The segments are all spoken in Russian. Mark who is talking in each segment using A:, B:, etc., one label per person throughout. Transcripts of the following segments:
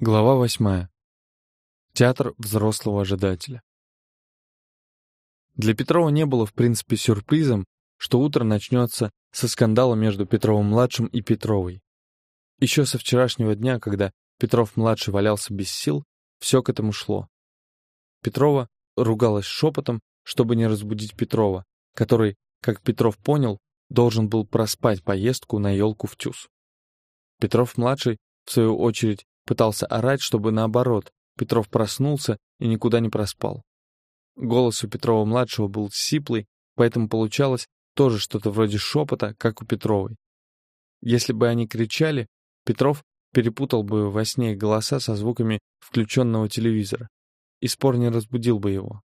A: Глава восьмая. Театр взрослого ожидателя. Для Петрова не было, в принципе, сюрпризом, что утро начнется со скандала между Петровым-младшим и Петровой. Еще со вчерашнего дня, когда Петров-младший валялся без сил, все к этому шло. Петрова ругалась шепотом, чтобы не разбудить Петрова, который, как Петров понял, должен был проспать поездку на елку в Тюз. Петров-младший, в свою очередь, Пытался орать, чтобы наоборот, Петров проснулся и никуда не проспал. Голос у Петрова-младшего был сиплый, поэтому получалось тоже что-то вроде шепота, как у Петровой. Если бы они кричали, Петров перепутал бы во сне голоса со звуками включенного телевизора, и спор не разбудил бы его.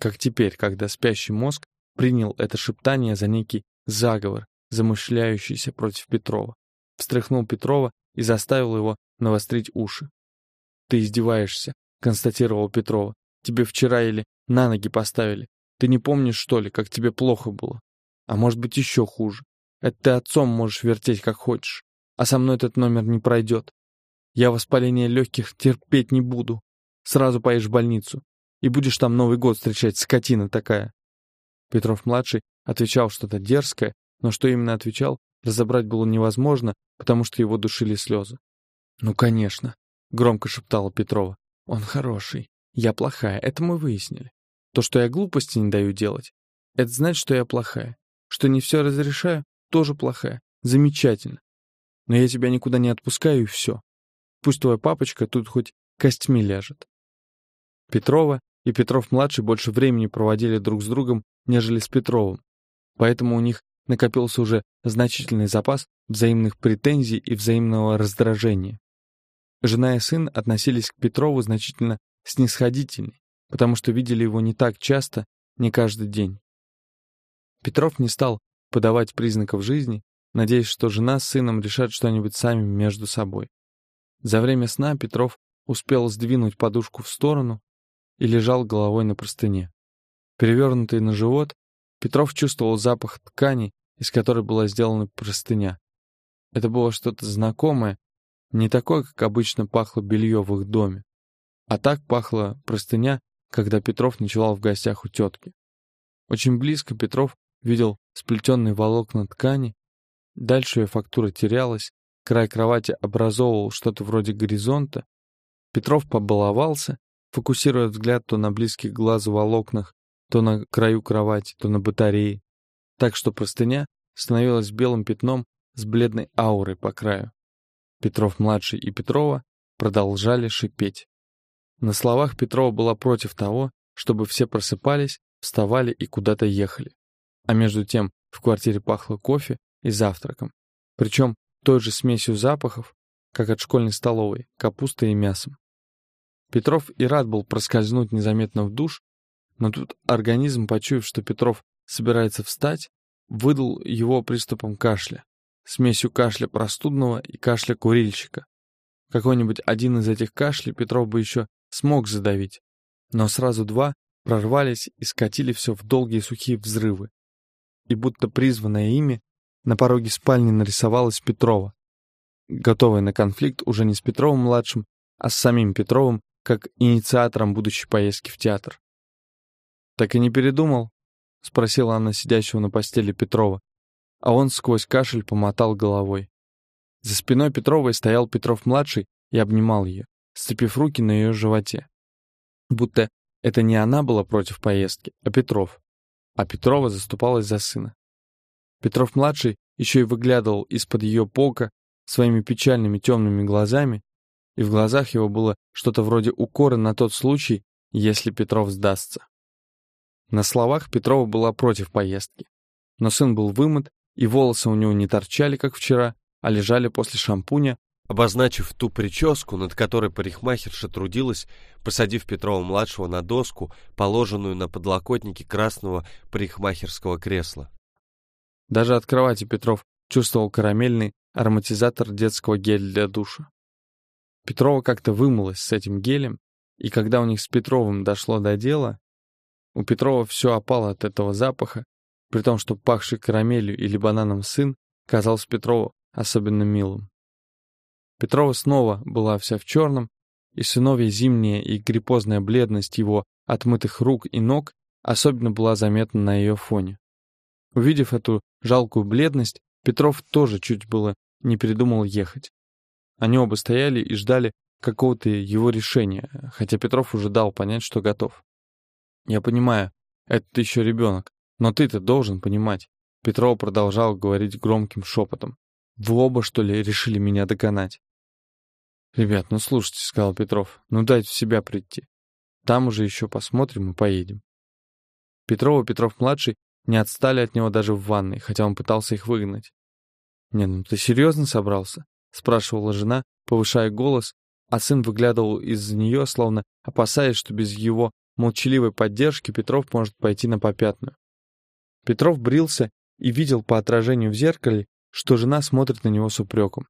A: Как теперь, когда спящий мозг принял это шептание за некий заговор, замышляющийся против Петрова, встряхнул Петрова и заставил его навострить уши. «Ты издеваешься», — констатировал Петрова. «Тебе вчера или на ноги поставили. Ты не помнишь, что ли, как тебе плохо было? А может быть, еще хуже. Это ты отцом можешь вертеть, как хочешь. А со мной этот номер не пройдет. Я воспаление легких терпеть не буду. Сразу поешь в больницу. И будешь там Новый год встречать, скотина такая». Петров-младший отвечал что-то дерзкое, но что именно отвечал, разобрать было невозможно, потому что его душили слезы. «Ну, конечно», — громко шептала Петрова. «Он хороший. Я плохая, это мы выяснили. То, что я глупости не даю делать, это значит, что я плохая. Что не все разрешаю, тоже плохая. Замечательно. Но я тебя никуда не отпускаю, и все. Пусть твой папочка тут хоть костьми ляжет». Петрова и Петров-младший больше времени проводили друг с другом, нежели с Петровым. Поэтому у них накопился уже значительный запас взаимных претензий и взаимного раздражения. Жена и сын относились к Петрову значительно снисходительней, потому что видели его не так часто, не каждый день. Петров не стал подавать признаков жизни, надеясь, что жена с сыном решат что-нибудь сами между собой. За время сна Петров успел сдвинуть подушку в сторону и лежал головой на простыне. Перевернутый на живот, Петров чувствовал запах ткани, из которой была сделана простыня. Это было что-то знакомое, не такое, как обычно пахло белье в их доме. А так пахла простыня, когда Петров ночевал в гостях у тетки. Очень близко Петров видел сплетенные волокна ткани, дальше ее фактура терялась, край кровати образовывал что-то вроде горизонта. Петров побаловался, фокусируя взгляд то на близких глазу волокнах, то на краю кровати, то на батарее, так что простыня становилась белым пятном с бледной аурой по краю. Петров-младший и Петрова продолжали шипеть. На словах Петрова была против того, чтобы все просыпались, вставали и куда-то ехали. А между тем в квартире пахло кофе и завтраком. Причем той же смесью запахов, как от школьной столовой, капустой и мясом. Петров и рад был проскользнуть незаметно в душ, но тут организм, почуяв, что Петров собирается встать, выдал его приступом кашля смесью кашля простудного и кашля курильщика. Какой-нибудь один из этих кашлей Петров бы еще смог задавить, но сразу два прорвались и скатили все в долгие сухие взрывы. И будто призванное ими, на пороге спальни нарисовалась Петрова, готовая на конфликт уже не с Петровым-младшим, а с самим Петровым, как инициатором будущей поездки в театр. «Так и не передумал?» — спросила она сидящего на постели Петрова, а он сквозь кашель помотал головой. За спиной Петровой стоял Петров-младший и обнимал ее, сцепив руки на ее животе. Будто это не она была против поездки, а Петров. А Петрова заступалась за сына. Петров-младший еще и выглядывал из-под ее пока своими печальными темными глазами, и в глазах его было что-то вроде укора на тот случай, если Петров сдастся. На словах Петрова была против поездки, но сын был вымыт и волосы у него не торчали, как вчера, а лежали после шампуня,
B: обозначив ту прическу, над которой парикмахерша трудилась, посадив Петрова-младшего на доску, положенную на подлокотнике красного парикмахерского кресла.
A: Даже от кровати Петров чувствовал карамельный ароматизатор детского геля для душа. Петрова как-то вымылась с этим гелем, и когда у них с Петровым дошло до дела, у Петрова все опало от этого запаха, при том, что пахший карамелью или бананом сын казался Петрову особенно милым. Петрова снова была вся в черном, и сыновья зимняя и гриппозная бледность его отмытых рук и ног особенно была заметна на ее фоне. Увидев эту жалкую бледность, Петров тоже чуть было не передумал ехать. Они оба стояли и ждали какого-то его решения, хотя Петров уже дал понять, что готов. «Я понимаю, это еще ребенок, но ты-то должен понимать». Петров продолжал говорить громким шепотом. «Вы оба, что ли, решили меня догонать?» «Ребят, ну слушайте», — сказал Петров, — «ну дайте в себя прийти. Там уже еще посмотрим и поедем». Петров и Петров-младший не отстали от него даже в ванной, хотя он пытался их выгнать. «Не, ну ты серьезно собрался?» — спрашивала жена, повышая голос, а сын выглядывал из нее, словно опасаясь, что без его молчаливой поддержки Петров может пойти на попятную. Петров брился и видел по отражению в зеркале, что жена смотрит на него с упреком.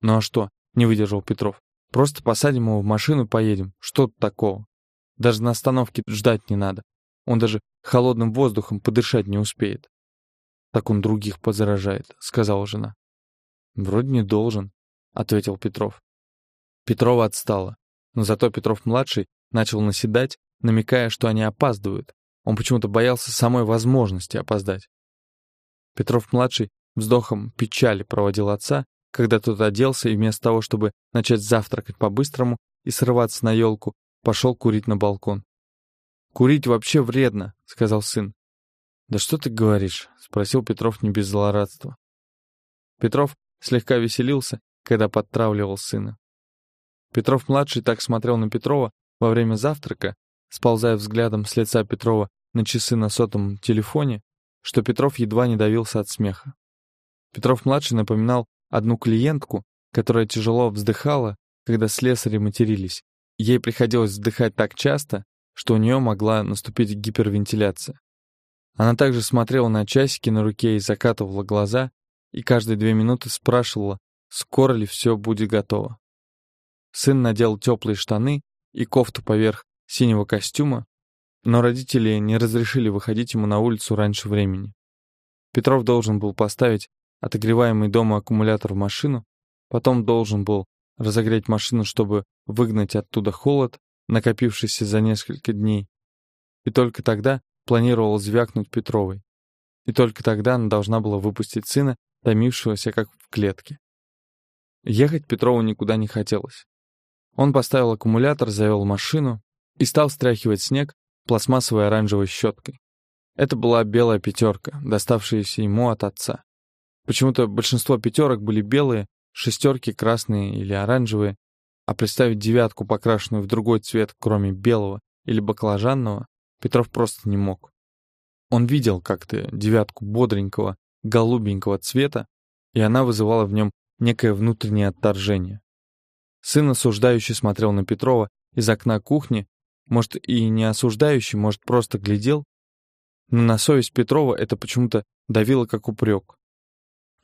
A: «Ну а что?» — не выдержал Петров. «Просто посадим его в машину и поедем. Что тут такого? Даже на остановке ждать не надо. Он даже холодным воздухом подышать не успеет». «Так он других позаражает», — сказала жена. «Вроде не должен», — ответил Петров. Петрова отстала, но зато Петров-младший начал наседать, намекая, что они опаздывают. Он почему-то боялся самой возможности опоздать. Петров-младший вздохом печали проводил отца, когда тот оделся и вместо того, чтобы начать завтракать по-быстрому и срываться на елку, пошел курить на балкон. «Курить вообще вредно», — сказал сын. «Да что ты говоришь?» — спросил Петров не без злорадства. Петров слегка веселился, когда подтравливал сына. Петров-младший так смотрел на Петрова во время завтрака, сползая взглядом с лица Петрова на часы на сотом телефоне, что Петров едва не давился от смеха. Петров-младший напоминал одну клиентку, которая тяжело вздыхала, когда слесари матерились. Ей приходилось вздыхать так часто, что у нее могла наступить гипервентиляция. Она также смотрела на часики на руке и закатывала глаза, и каждые две минуты спрашивала, скоро ли все будет готово. Сын надел теплые штаны и кофту поверх синего костюма, но родители не разрешили выходить ему на улицу раньше времени. Петров должен был поставить отогреваемый дома аккумулятор в машину, потом должен был разогреть машину, чтобы выгнать оттуда холод, накопившийся за несколько дней. И только тогда планировал звякнуть Петровой. И только тогда она должна была выпустить сына, томившегося как в клетке. Ехать Петрову никуда не хотелось. Он поставил аккумулятор, завел машину и стал стряхивать снег пластмассовой оранжевой щеткой. Это была белая пятерка, доставшаяся ему от отца. Почему-то большинство пятерок были белые, шестерки красные или оранжевые, а представить девятку, покрашенную в другой цвет, кроме белого или баклажанного, Петров просто не мог. Он видел как-то девятку бодренького, голубенького цвета, и она вызывала в нем некое внутреннее отторжение. Сын осуждающий смотрел на Петрова из окна кухни, может, и не осуждающий, может, просто глядел, но на совесть Петрова это почему-то давило как упрек.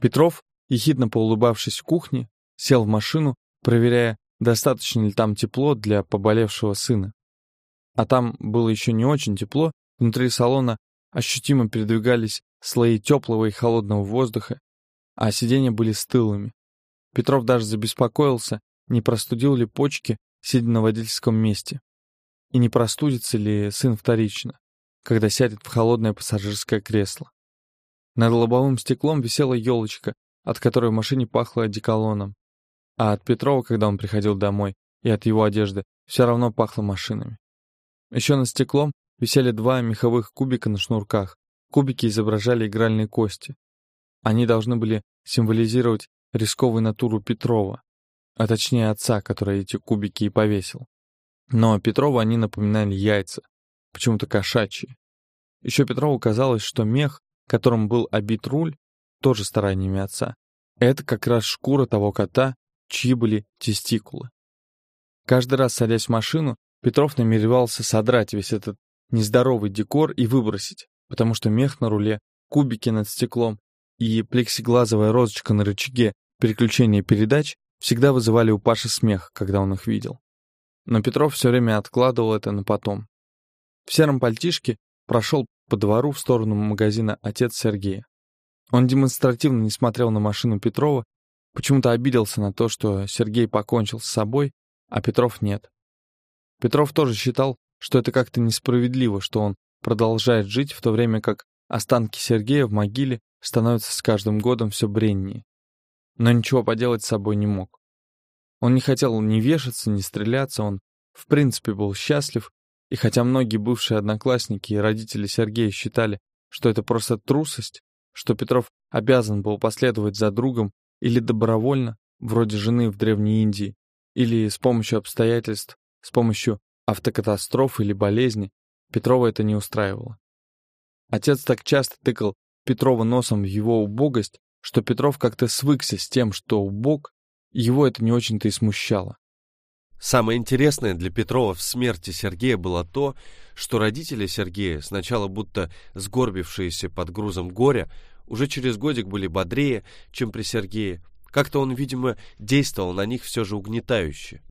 A: Петров, ехидно поулыбавшись в кухне, сел в машину, проверяя, достаточно ли там тепло для поболевшего сына. А там было еще не очень тепло, внутри салона ощутимо передвигались слои теплого и холодного воздуха, а сиденья были стылыми. Петров даже забеспокоился, не простудил ли почки, сидя на водительском месте, и не простудится ли сын вторично, когда сядет в холодное пассажирское кресло. Над лобовым стеклом висела елочка, от которой в машине пахло одеколоном, а от Петрова, когда он приходил домой, и от его одежды, все равно пахло машинами. Еще над стеклом висели два меховых кубика на шнурках. Кубики изображали игральные кости. Они должны были символизировать рисковую натуру Петрова, а точнее отца, который эти кубики и повесил. Но Петрову они напоминали яйца, почему-то кошачьи. Еще Петрову казалось, что мех, которым был обит руль, тоже стараниями отца. Это как раз шкура того кота, чьи были тестикулы. Каждый раз, садясь в машину, Петров намеревался содрать весь этот нездоровый декор и выбросить, потому что мех на руле, кубики над стеклом и плексиглазовая розочка на рычаге переключения передач всегда вызывали у Паши смех, когда он их видел. Но Петров все время откладывал это на потом. В сером пальтишке прошел по двору в сторону магазина отец Сергея. Он демонстративно не смотрел на машину Петрова, Почему-то обиделся на то, что Сергей покончил с собой, а Петров нет. Петров тоже считал, что это как-то несправедливо, что он продолжает жить, в то время как останки Сергея в могиле становятся с каждым годом все бреннее. Но ничего поделать с собой не мог. Он не хотел ни вешаться, ни стреляться, он в принципе был счастлив, и хотя многие бывшие одноклассники и родители Сергея считали, что это просто трусость, что Петров обязан был последовать за другом или добровольно, вроде жены в Древней Индии, или с помощью обстоятельств, с помощью автокатастроф или болезни, Петрова это не устраивало. Отец так часто тыкал Петрова носом в его убогость, что Петров как-то свыкся с тем, что убог, его это не очень-то и смущало.
B: Самое интересное для Петрова в смерти Сергея было то, что родители Сергея, сначала будто сгорбившиеся под грузом горя, уже через годик были бодрее, чем при Сергее. Как-то он, видимо, действовал на них все же угнетающе.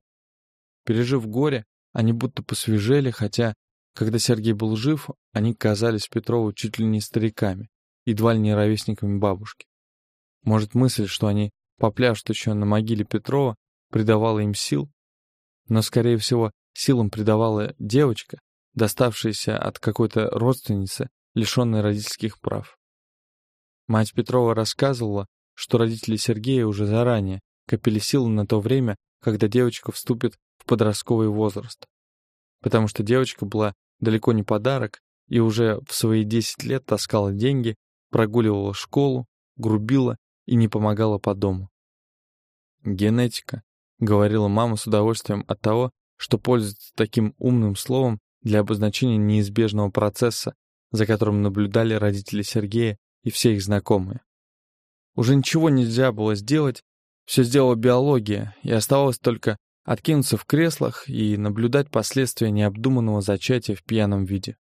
A: Пережив горе, они будто посвежели, хотя, когда Сергей был жив, они казались Петрову чуть ли не стариками, едва ли не ровесниками бабушки. Может, мысль, что они попляшут еще на могиле Петрова, придавала им сил, но, скорее всего, силам придавала девочка, доставшаяся от какой-то родственницы, лишенной родительских прав. Мать Петрова рассказывала, что родители Сергея уже заранее копили силы на то время, когда девочка вступит в подростковый возраст. Потому что девочка была далеко не подарок и уже в свои 10 лет таскала деньги, прогуливала школу, грубила и не помогала по дому. Генетика, говорила мама с удовольствием от того, что пользуется таким умным словом для обозначения неизбежного процесса, за которым наблюдали родители Сергея и все их знакомые. Уже ничего нельзя было сделать, все сделала биология, и оставалось только откинуться в креслах и наблюдать последствия необдуманного зачатия в пьяном виде.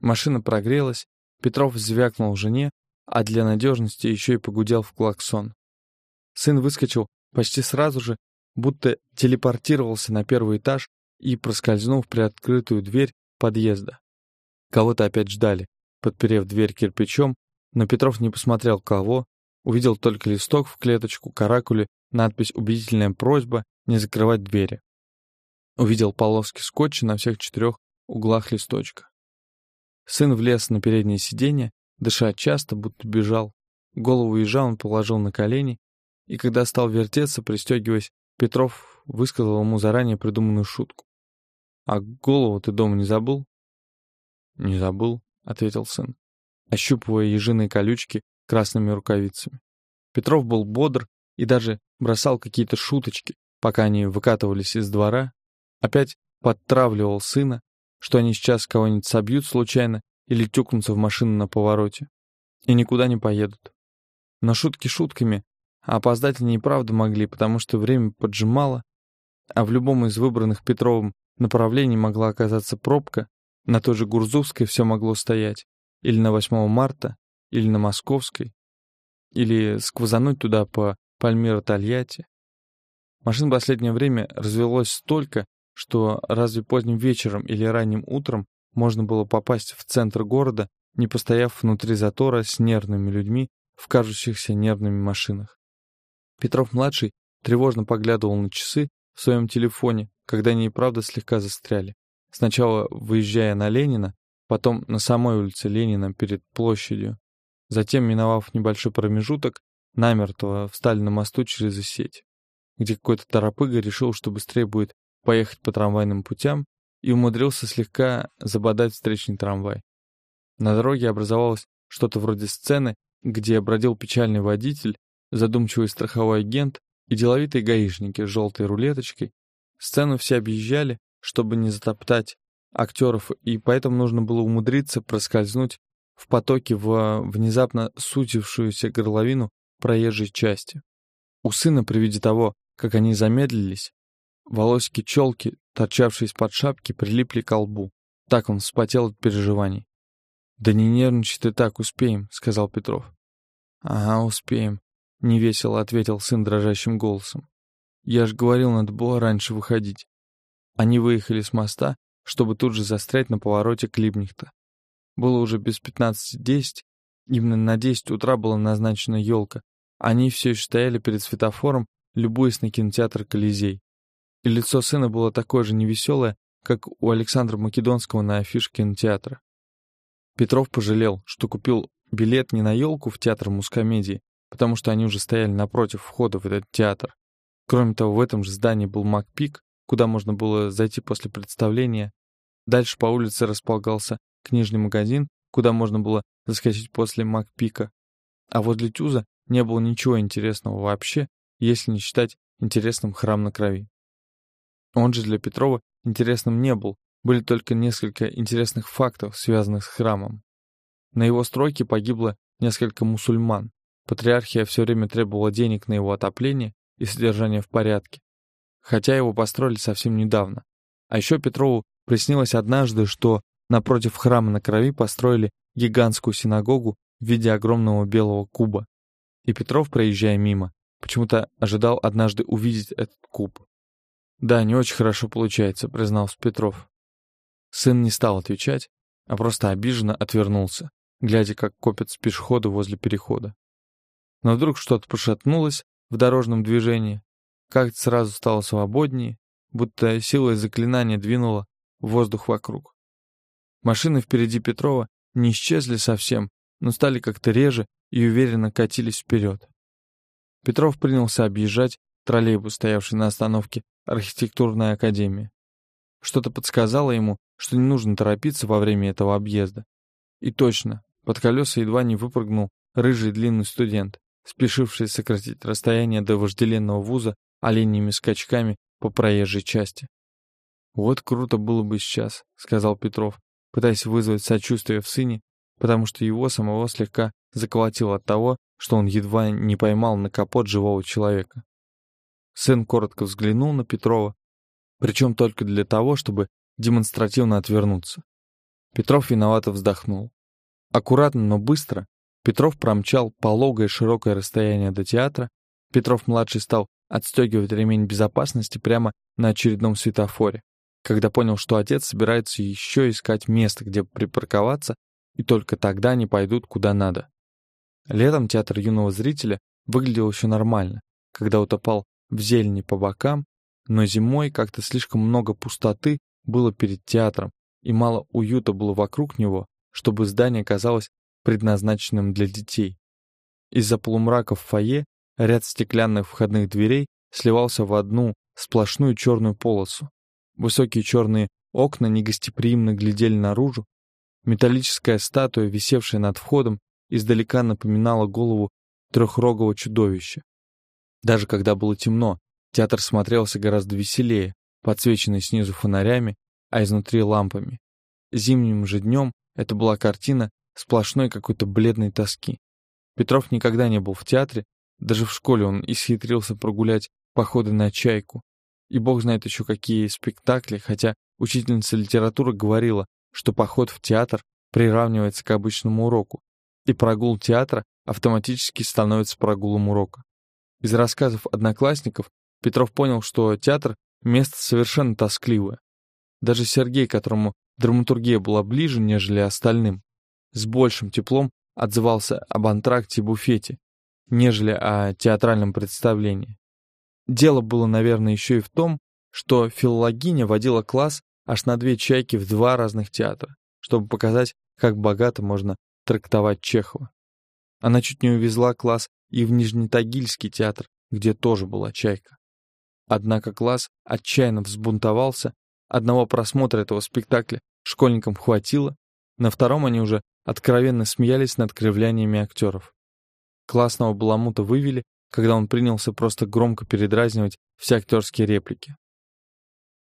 A: Машина прогрелась, Петров звякнул жене, а для надежности еще и погудел в клаксон. Сын выскочил почти сразу же, будто телепортировался на первый этаж и проскользнул в приоткрытую дверь подъезда. Кого-то опять ждали, подперев дверь кирпичом, но Петров не посмотрел кого, увидел только листок в клеточку, каракули, надпись «Убедительная просьба» не закрывать двери. Увидел полоски скотча на всех четырех углах листочка. Сын влез на переднее сиденье, дыша часто, будто бежал. Голову ежа он положил на колени, и когда стал вертеться, пристегиваясь, Петров высказал ему заранее придуманную шутку. «А голову ты дома не забыл?» «Не забыл», — ответил сын ощупывая ежиные колючки красными рукавицами. Петров был бодр и даже бросал какие-то шуточки, пока они выкатывались из двора, опять подтравливал сына, что они сейчас кого-нибудь собьют случайно или тюкнутся в машину на повороте и никуда не поедут. Но шутки шутками, а опоздать они и правда могли, потому что время поджимало, а в любом из выбранных Петровым направлений могла оказаться пробка, на той же Гурзувской все могло стоять или на 8 марта, или на Московской, или сквозануть туда по Пальмиро-Тольятти. Машин в последнее время развелось столько, что разве поздним вечером или ранним утром можно было попасть в центр города, не постояв внутри затора с нервными людьми в кажущихся нервными машинах. Петров-младший тревожно поглядывал на часы в своем телефоне, когда они и правда слегка застряли. Сначала выезжая на Ленина, потом на самой улице Ленина перед площадью. Затем, миновав небольшой промежуток, намертво встали на мосту через сеть, где какой-то торопыга решил, что быстрее будет поехать по трамвайным путям и умудрился слегка забодать встречный трамвай. На дороге образовалось что-то вроде сцены, где бродил печальный водитель, задумчивый страховой агент и деловитые гаишники с желтой рулеточкой. Сцену все объезжали, чтобы не затоптать актеров, и поэтому нужно было умудриться проскользнуть в потоке в внезапно сутившуюся горловину проезжей части. У сына при виде того, как они замедлились, волосики челки, торчавшие из-под шапки, прилипли к лбу. Так он вспотел от переживаний. «Да не нервничай ты так, успеем», — сказал Петров. «Ага, успеем», — невесело ответил сын дрожащим голосом. «Я ж говорил, надо было раньше выходить». Они выехали с моста чтобы тут же застрять на повороте Клибнихта. Было уже без пятнадцати десять, именно на десять утра была назначена елка, Они все еще стояли перед светофором, любуясь на кинотеатр «Колизей». И лицо сына было такое же невеселое, как у Александра Македонского на афише кинотеатра. Петров пожалел, что купил билет не на елку в театр мускомедии, потому что они уже стояли напротив входа в этот театр. Кроме того, в этом же здании был Макпик, куда можно было зайти после представления. Дальше по улице располагался книжный магазин, куда можно было заскочить после Макпика. А возле Тюза не было ничего интересного вообще, если не считать интересным храм на крови. Он же для Петрова интересным не был, были только несколько интересных фактов, связанных с храмом. На его стройке погибло несколько мусульман. Патриархия все время требовала денег на его отопление и содержание в порядке. Хотя его построили совсем недавно. А еще Петрову приснилось однажды, что напротив храма на крови построили гигантскую синагогу в виде огромного белого куба. И Петров, проезжая мимо, почему-то ожидал однажды увидеть этот куб. «Да, не очень хорошо получается», — признался Петров. Сын не стал отвечать, а просто обиженно отвернулся, глядя, как копятся пешеходы возле перехода. Но вдруг что-то пошатнулось в дорожном движении, как-то сразу стало свободнее, будто сила заклинания двинула воздух вокруг. Машины впереди Петрова не исчезли совсем, но стали как-то реже и уверенно катились вперед. Петров принялся объезжать троллейбус, стоявший на остановке архитектурной академии. Что-то подсказало ему, что не нужно торопиться во время этого объезда. И точно, под колеса едва не выпрыгнул рыжий длинный студент, спешивший сократить расстояние до вожделенного вуза оленьими скачками по проезжей части. «Вот круто было бы сейчас», — сказал Петров, пытаясь вызвать сочувствие в сыне, потому что его самого слегка заколотило от того, что он едва не поймал на капот живого человека. Сын коротко взглянул на Петрова, причем только для того, чтобы демонстративно отвернуться. Петров виновато вздохнул. Аккуратно, но быстро Петров промчал пологое широкое расстояние до театра. Петров-младший стал отстегивать ремень безопасности прямо на очередном светофоре, когда понял, что отец собирается еще искать место, где припарковаться, и только тогда они пойдут куда надо. Летом театр юного зрителя выглядел еще нормально, когда утопал в зелени по бокам, но зимой как-то слишком много пустоты было перед театром, и мало уюта было вокруг него, чтобы здание казалось предназначенным для детей. Из-за полумрака в фойе ряд стеклянных входных дверей сливался в одну сплошную черную полосу. Высокие черные окна негостеприимно глядели наружу. Металлическая статуя, висевшая над входом, издалека напоминала голову трехрогого чудовища. Даже когда было темно, театр смотрелся гораздо веселее, подсвеченный снизу фонарями, а изнутри лампами. Зимним же днем это была картина сплошной какой-то бледной тоски. Петров никогда не был в театре, даже в школе он исхитрился прогулять походы на чайку. И бог знает еще какие спектакли, хотя учительница литературы говорила, что поход в театр приравнивается к обычному уроку, и прогул театра автоматически становится прогулом урока. Из рассказов одноклассников Петров понял, что театр — место совершенно тоскливое. Даже Сергей, которому драматургия была ближе, нежели остальным, с большим теплом отзывался об антракте и буфете, нежели о театральном представлении. Дело было, наверное, еще и в том, что филологиня водила класс аж на две чайки в два разных театра, чтобы показать, как богато можно трактовать Чехова. Она чуть не увезла класс и в Нижнетагильский театр, где тоже была чайка. Однако класс отчаянно взбунтовался, одного просмотра этого спектакля школьникам хватило, на втором они уже откровенно смеялись над кривляниями актеров. Классного баламута вывели, когда он принялся просто громко передразнивать все актерские реплики.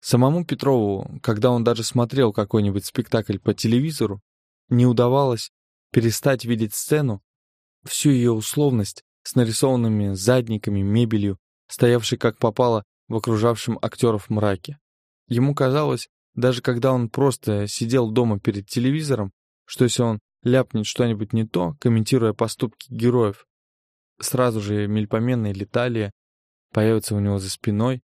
A: Самому Петрову, когда он даже смотрел какой-нибудь спектакль по телевизору, не удавалось перестать видеть сцену, всю ее условность с нарисованными задниками, мебелью, стоявшей как попало в окружавшем актеров мраке. Ему казалось, даже когда он просто сидел дома перед телевизором, что если он ляпнет что-нибудь не то, комментируя поступки героев, сразу же мельпоменная Леталия появится у него за спиной,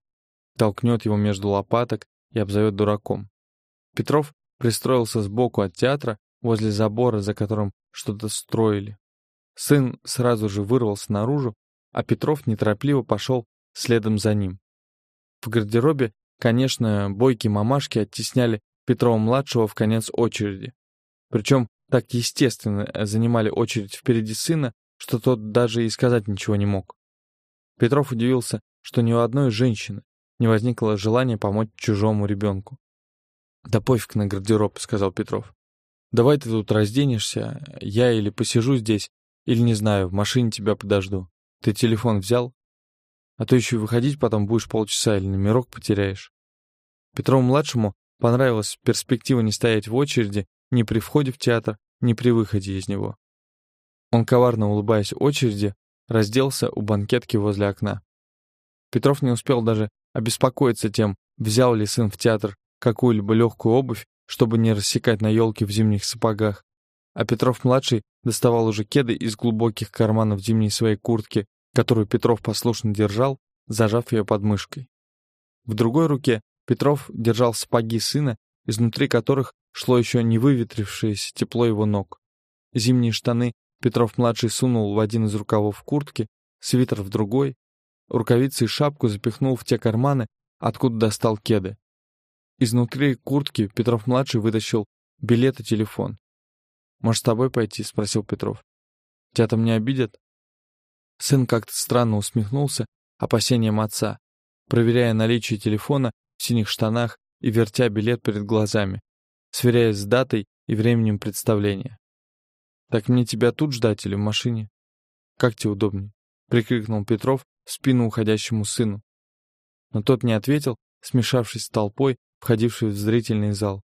A: толкнет его между лопаток и обзовет дураком. Петров пристроился сбоку от театра, возле забора, за которым что-то строили. Сын сразу же вырвался наружу, а Петров неторопливо пошел следом за ним. В гардеробе, конечно, бойкие мамашки оттесняли Петрова-младшего в конец очереди. Причем так естественно занимали очередь впереди сына, что тот даже и сказать ничего не мог. Петров удивился, что ни у одной женщины не возникло желания помочь чужому ребенку. «Да пофиг на гардероб», — сказал Петров. «Давай ты тут разденешься, я или посижу здесь, или, не знаю, в машине тебя подожду. Ты телефон взял? А то еще выходить потом будешь полчаса или номерок потеряешь». Петрову-младшему понравилась перспектива не стоять в очереди ни при входе в театр, ни при выходе из него. Он, коварно улыбаясь очереди, разделся у банкетки возле окна. Петров не успел даже обеспокоиться тем, взял ли сын в театр какую-либо легкую обувь, чтобы не рассекать на елке в зимних сапогах. А Петров-младший доставал уже кеды из глубоких карманов зимней своей куртки, которую Петров послушно держал, зажав ее под мышкой. В другой руке Петров держал сапоги сына, изнутри которых шло еще не выветрившееся тепло его ног. Зимние штаны Петров-младший сунул в один из рукавов куртки, свитер в другой, рукавицы и шапку запихнул в те карманы, откуда достал кеды. Изнутри куртки Петров-младший вытащил билет и телефон. «Может, с тобой пойти?» — спросил Петров. «Тебя там не обидят?» Сын как-то странно усмехнулся опасением отца, проверяя наличие телефона в синих штанах и вертя билет перед глазами, сверяясь с датой и временем представления. «Так мне тебя тут ждать или в машине?» «Как тебе удобнее?» — прикрикнул Петров в спину уходящему сыну. Но тот не ответил, смешавшись с толпой, входившей в зрительный зал.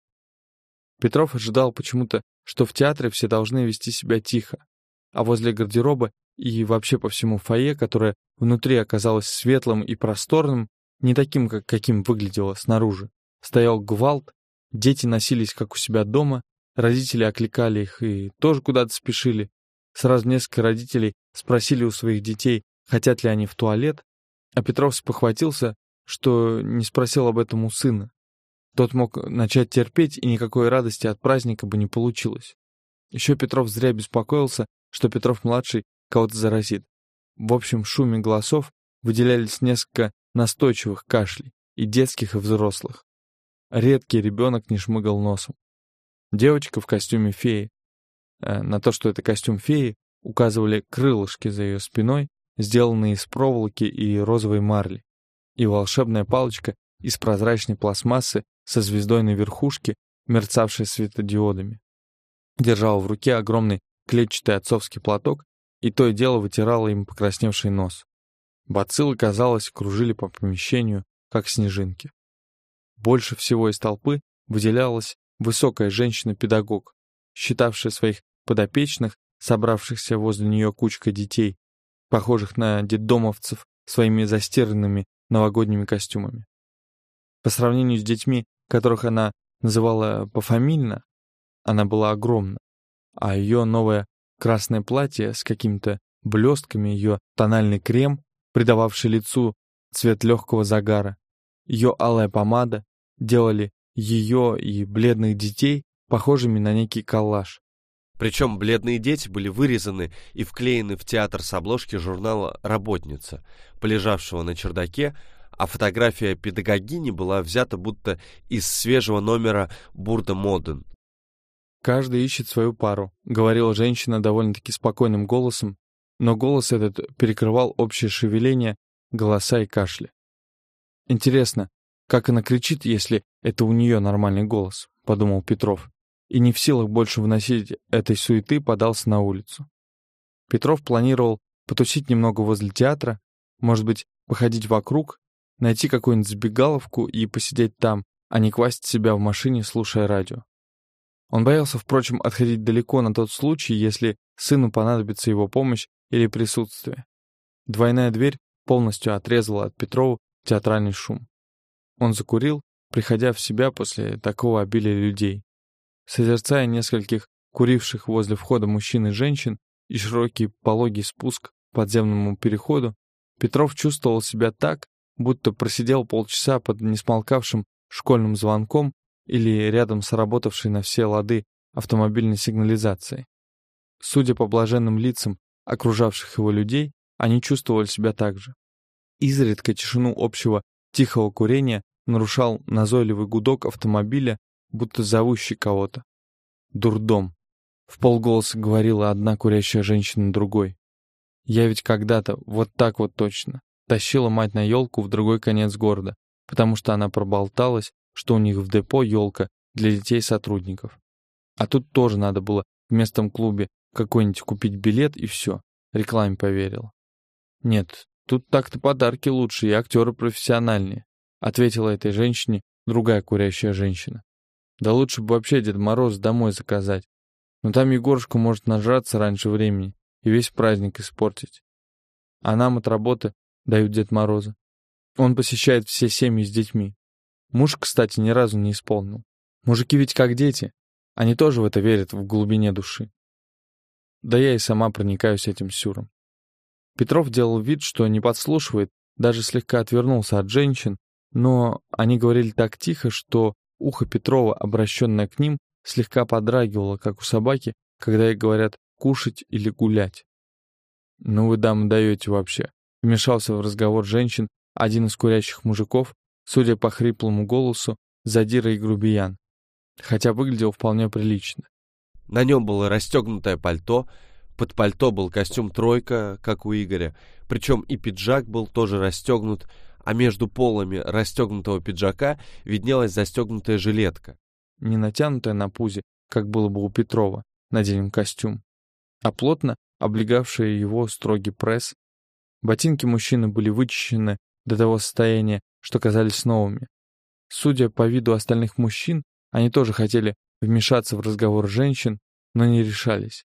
A: Петров ожидал почему-то, что в театре все должны вести себя тихо, а возле гардероба и вообще по всему фойе, которое внутри оказалось светлым и просторным, не таким, как каким выглядело снаружи, стоял гвалт, дети носились как у себя дома, Родители окликали их и тоже куда-то спешили. Сразу несколько родителей спросили у своих детей, хотят ли они в туалет, а Петров спохватился, что не спросил об этом у сына. Тот мог начать терпеть, и никакой радости от праздника бы не получилось. Еще Петров зря беспокоился, что Петров-младший кого-то заразит. В общем шуме голосов выделялись несколько настойчивых кашлей, и детских, и взрослых. Редкий ребенок не шмыгал носом. Девочка в костюме феи. Э, на то, что это костюм феи, указывали крылышки за ее спиной, сделанные из проволоки и розовой марли, и волшебная палочка из прозрачной пластмассы со звездой на верхушке, мерцавшей светодиодами. Держала в руке огромный клетчатый отцовский платок и то и дело вытирала им покрасневший нос. Бациллы, казалось, кружили по помещению, как снежинки. Больше всего из толпы выделялась высокая женщина-педагог, считавшая своих подопечных, собравшихся возле нее кучкой детей, похожих на детдомовцев своими застиранными новогодними костюмами. По сравнению с детьми, которых она называла пофамильно, она была огромна, а ее новое красное платье с какими-то блестками, ее тональный крем, придававший лицу цвет легкого загара, ее алая помада делали ее и бледных детей похожими на некий коллаж.
B: Причем бледные дети были вырезаны и вклеены в театр с обложки журнала «Работница», полежавшего на чердаке, а фотография педагогини была взята будто из свежего номера «Бурда Моден».
A: «Каждый ищет свою пару», — говорила женщина довольно-таки спокойным голосом, но голос этот перекрывал общее шевеление, голоса и кашля. Интересно, как она кричит, если это у нее нормальный голос, подумал Петров. И не в силах больше выносить этой суеты, подался на улицу. Петров планировал потусить немного возле театра, может быть, походить вокруг, найти какую-нибудь забегаловку и посидеть там, а не квасить себя в машине, слушая радио. Он боялся, впрочем, отходить далеко на тот случай, если сыну понадобится его помощь или присутствие. Двойная дверь полностью отрезала от Петрова театральный шум. Он закурил, приходя в себя после такого обилия людей. Созерцая нескольких куривших возле входа мужчин и женщин и широкий пологий спуск к подземному переходу, Петров чувствовал себя так, будто просидел полчаса под несмолкавшим школьным звонком или рядом с работавшей на все лады автомобильной сигнализацией. Судя по блаженным лицам окружавших его людей, они чувствовали себя так же. Изредка тишину общего тихого курения нарушал назойливый гудок автомобиля, будто зовущий кого-то. Дурдом. В полголоса говорила одна курящая женщина другой. Я ведь когда-то, вот так вот точно, тащила мать на елку в другой конец города, потому что она проболталась, что у них в депо елка для детей сотрудников. А тут тоже надо было в местном клубе какой-нибудь купить билет и все. Рекламе поверил. Нет, тут так-то подарки лучше и актеры профессиональнее, ответила этой женщине другая курящая женщина. Да лучше бы вообще Дед Мороз домой заказать. Но там Егорушка может нажраться раньше времени и весь праздник испортить. А нам от работы дают Дед Мороза. Он посещает все семьи с детьми. Муж, кстати, ни разу не исполнил. Мужики ведь как дети. Они тоже в это верят в глубине души. Да я и сама проникаюсь этим сюром. Петров делал вид, что не подслушивает, даже слегка отвернулся от женщин, но они говорили так тихо, что ухо Петрова, обращенное к ним, слегка подрагивало, как у собаки, когда ей говорят «кушать» или «гулять». «Ну вы, дамы, даете вообще», — вмешался в разговор женщин один из курящих мужиков, судя по хриплому голосу, задира и грубиян, хотя выглядел вполне прилично.
B: На нем было расстегнутое пальто, под пальто был костюм «тройка», как у Игоря, причем и пиджак был тоже расстегнут, а между полами расстегнутого пиджака виднелась застегнутая жилетка.
A: Не натянутая на пузе, как было бы у Петрова, наденем костюм, а плотно облегавшая его строгий пресс. Ботинки мужчины были вычищены до того состояния, что казались новыми. Судя по виду остальных мужчин, они тоже хотели вмешаться в разговор женщин, но не решались.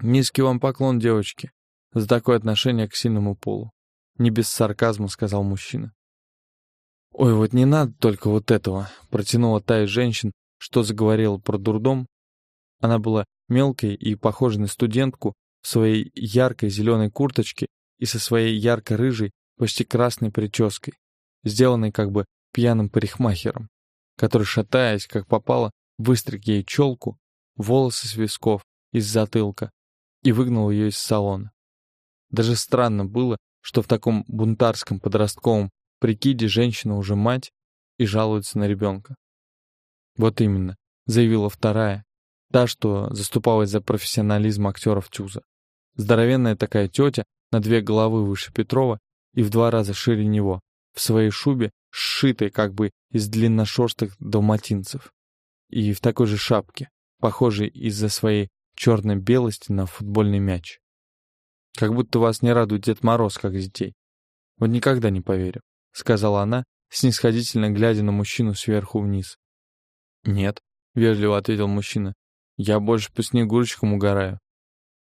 A: «Низкий вам поклон, девочки, за такое отношение к сильному полу», — не без сарказма сказал мужчина. «Ой, вот не надо только вот этого», — протянула та из женщин, что заговорила про дурдом. Она была мелкой и похожа на студентку в своей яркой зеленой курточке и со своей ярко-рыжей, почти красной прической, сделанной как бы пьяным парикмахером, который, шатаясь, как попало, выстриг ей челку, волосы с висков, из затылка и выгнал ее из салона. Даже странно было, что в таком бунтарском подростковом прикиде женщина уже мать и жалуется на ребенка. Вот именно, заявила вторая, та, что заступалась за профессионализм актеров Тюза. Здоровенная такая тетя, на две головы выше Петрова и в два раза шире него, в своей шубе, сшитой как бы из длинношерстых далматинцев и в такой же шапке, похожей из-за своей черной белости на футбольный мяч. Как будто вас не радует Дед Мороз, как детей. Вот никогда не поверю, — сказала она, снисходительно глядя на мужчину сверху вниз. «Нет», — вежливо ответил мужчина, — «я больше по снегурочкам угораю».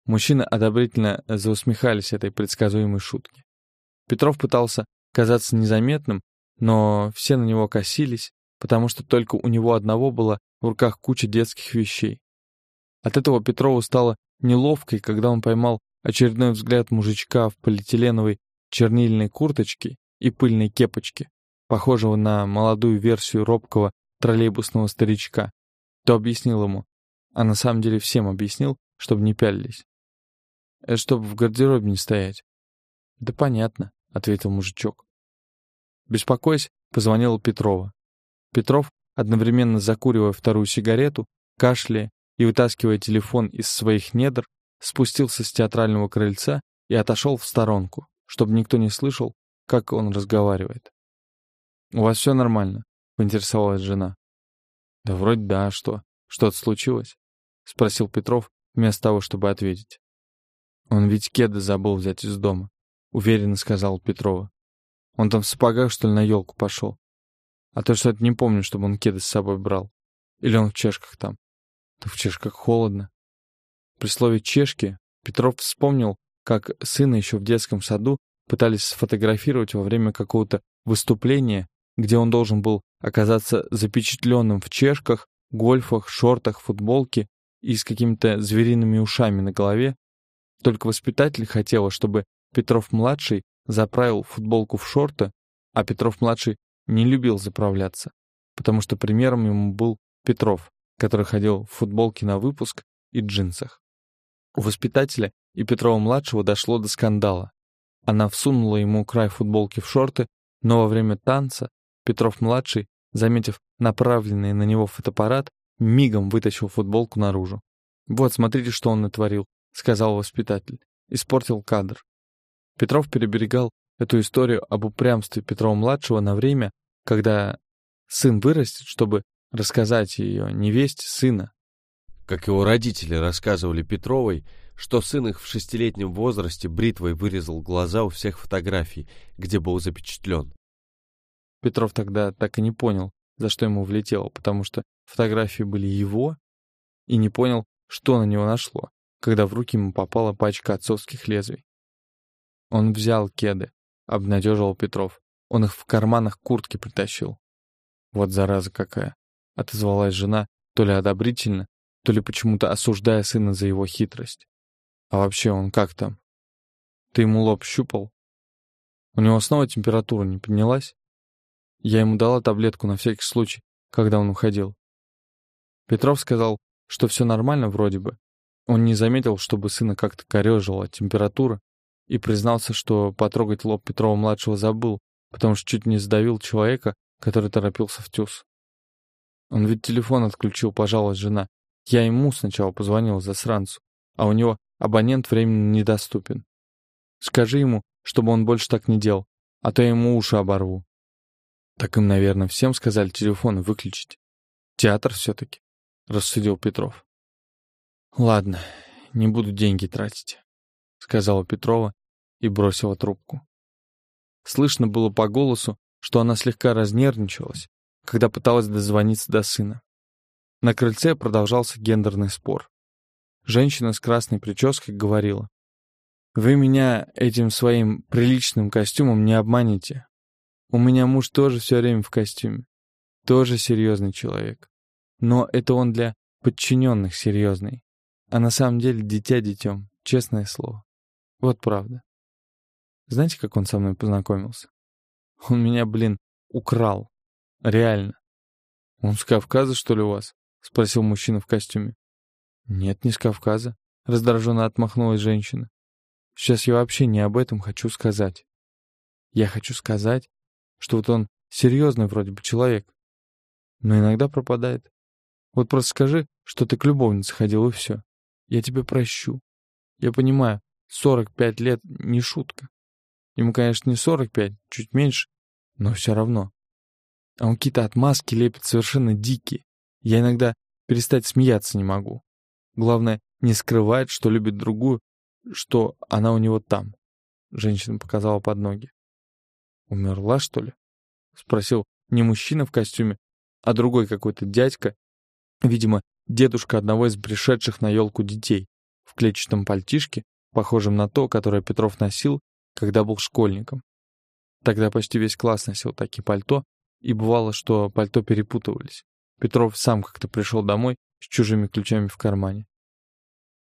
A: Мужчины одобрительно заусмехались этой предсказуемой шутке. Петров пытался казаться незаметным, но все на него косились, потому что только у него одного была в руках куча детских вещей. От этого Петрову стало неловко, и когда он поймал очередной взгляд мужичка в полиэтиленовой чернильной курточке и пыльной кепочке, похожего на молодую версию робкого троллейбусного старичка, то объяснил ему, а на самом деле всем объяснил, чтобы не пялились. Это чтобы в гардеробе не стоять. Да понятно, ответил мужичок. Беспокойся, позвонила Петрова. Петров, одновременно закуривая вторую сигарету, кашляя и вытаскивая телефон из своих недр, спустился с театрального крыльца и отошел в сторонку, чтобы никто не слышал, как он разговаривает. «У вас все нормально?» — поинтересовалась жена. «Да вроде да, а что? Что-то случилось?» — спросил Петров, вместо того, чтобы ответить. «Он ведь кеды забыл взять из дома», — уверенно сказал Петрова. «Он там в сапогах, что ли, на елку пошел? А то что-то не помню, чтобы он кеды с собой брал. Или он в чешках там. Да в чешках холодно». При слове «чешки» Петров вспомнил, как сына еще в детском саду пытались сфотографировать во время какого-то выступления, где он должен был оказаться запечатленным в чешках, гольфах, шортах, футболке и с какими-то звериными ушами на голове. Только воспитатель хотела, чтобы Петров-младший заправил футболку в шорты, а Петров-младший не любил заправляться, потому что примером ему был Петров, который ходил в футболке на выпуск и джинсах. У воспитателя и Петрова-младшего дошло до скандала. Она всунула ему край футболки в шорты, но во время танца Петров-младший, заметив направленный на него фотоаппарат, мигом вытащил футболку наружу. «Вот, смотрите, что он натворил», — сказал воспитатель. «Испортил кадр». Петров переберегал эту историю об упрямстве Петрова-младшего на время, когда сын вырастет, чтобы рассказать ее невесте сына.
B: Как его родители рассказывали Петровой, что сын их в шестилетнем возрасте бритвой вырезал глаза у всех фотографий, где был запечатлен.
A: Петров тогда так и не понял, за что ему влетело, потому что фотографии были его, и не понял, что на него нашло, когда в руки ему попала пачка отцовских лезвий. Он взял кеды, обнадеживал Петров. Он их в карманах куртки притащил. Вот зараза какая. Отозвалась жена, то ли одобрительно, то ли почему-то осуждая сына за его хитрость. А вообще он как там? Ты ему лоб щупал? У него снова температура не поднялась? Я ему дала таблетку на всякий случай, когда он уходил. Петров сказал, что все нормально вроде бы. Он не заметил, чтобы сына как-то корежила температура, и признался, что потрогать лоб Петрова-младшего забыл, потому что чуть не сдавил человека, который торопился в тюз. Он ведь телефон отключил, пожалуй, жена. Я ему сначала позвонил засранцу, а у него Абонент временно недоступен. Скажи ему, чтобы он больше так не делал, а то я ему уши оборву. Так им, наверное, всем сказали телефоны выключить. Театр все-таки, рассудил Петров. Ладно, не буду деньги тратить, сказала Петрова и бросила трубку. Слышно было по голосу, что она слегка разнервничалась, когда пыталась дозвониться до сына. На крыльце продолжался гендерный спор. Женщина с красной прической говорила. «Вы меня этим своим приличным костюмом не обманете. У меня муж тоже все время в костюме. Тоже серьезный человек. Но это он для подчиненных серьезный. А на самом деле дитя детем, честное слово. Вот правда. Знаете, как он со мной познакомился? Он меня, блин, украл. Реально. Он с Кавказа, что ли, у вас? Спросил мужчина в костюме. «Нет, не с Кавказа», — раздраженно отмахнулась женщина. «Сейчас я вообще не об этом хочу сказать. Я хочу сказать, что вот он серьезный вроде бы человек, но иногда пропадает. Вот просто скажи, что ты к любовнице ходил, и все. Я тебе прощу. Я понимаю, 45 лет — не шутка. Ему, конечно, не 45, чуть меньше, но все равно. А он какие-то отмазки лепит совершенно дикие. Я иногда перестать смеяться не могу. Главное, не скрывает, что любит другую, что она у него там. Женщина показала под ноги. «Умерла, что ли?» — спросил не мужчина в костюме, а другой какой-то дядька, видимо, дедушка одного из пришедших на елку детей, в клетчатом пальтишке, похожем на то, которое Петров носил, когда был школьником. Тогда почти весь класс носил такие пальто, и бывало, что пальто перепутывались. Петров сам как-то пришел домой с чужими ключами в кармане.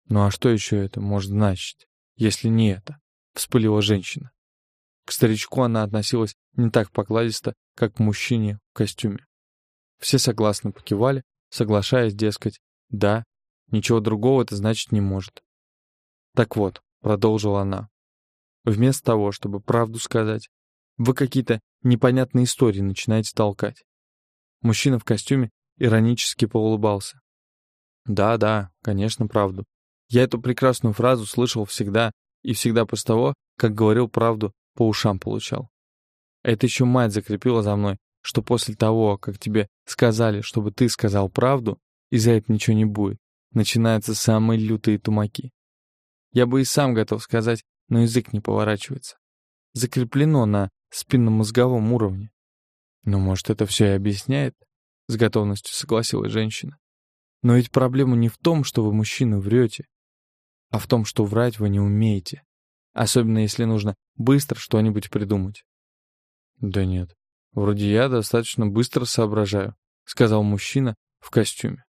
A: «Ну а что еще это может значить, если не это?» — вспылила женщина. К старичку она относилась не так покладисто, как к мужчине в костюме. Все согласно покивали, соглашаясь, дескать, да, ничего другого это значить не может. «Так вот», — продолжила она, — «вместо того, чтобы правду сказать, вы какие-то непонятные истории начинаете толкать». Мужчина в костюме иронически поулыбался. «Да, да, конечно, правду. Я эту прекрасную фразу слышал всегда и всегда после того, как говорил правду, по ушам получал. Это еще мать закрепила за мной, что после того, как тебе сказали, чтобы ты сказал правду, и за это ничего не будет, начинаются самые лютые тумаки. Я бы и сам готов сказать, но язык не поворачивается. Закреплено на спинномозговом уровне. Но, может, это все и объясняет? С готовностью согласилась женщина. Но ведь проблема не в том, что вы, мужчина, врете, а в том, что врать вы не умеете. Особенно если нужно быстро что-нибудь придумать. Да нет, вроде я достаточно быстро соображаю, сказал мужчина в костюме.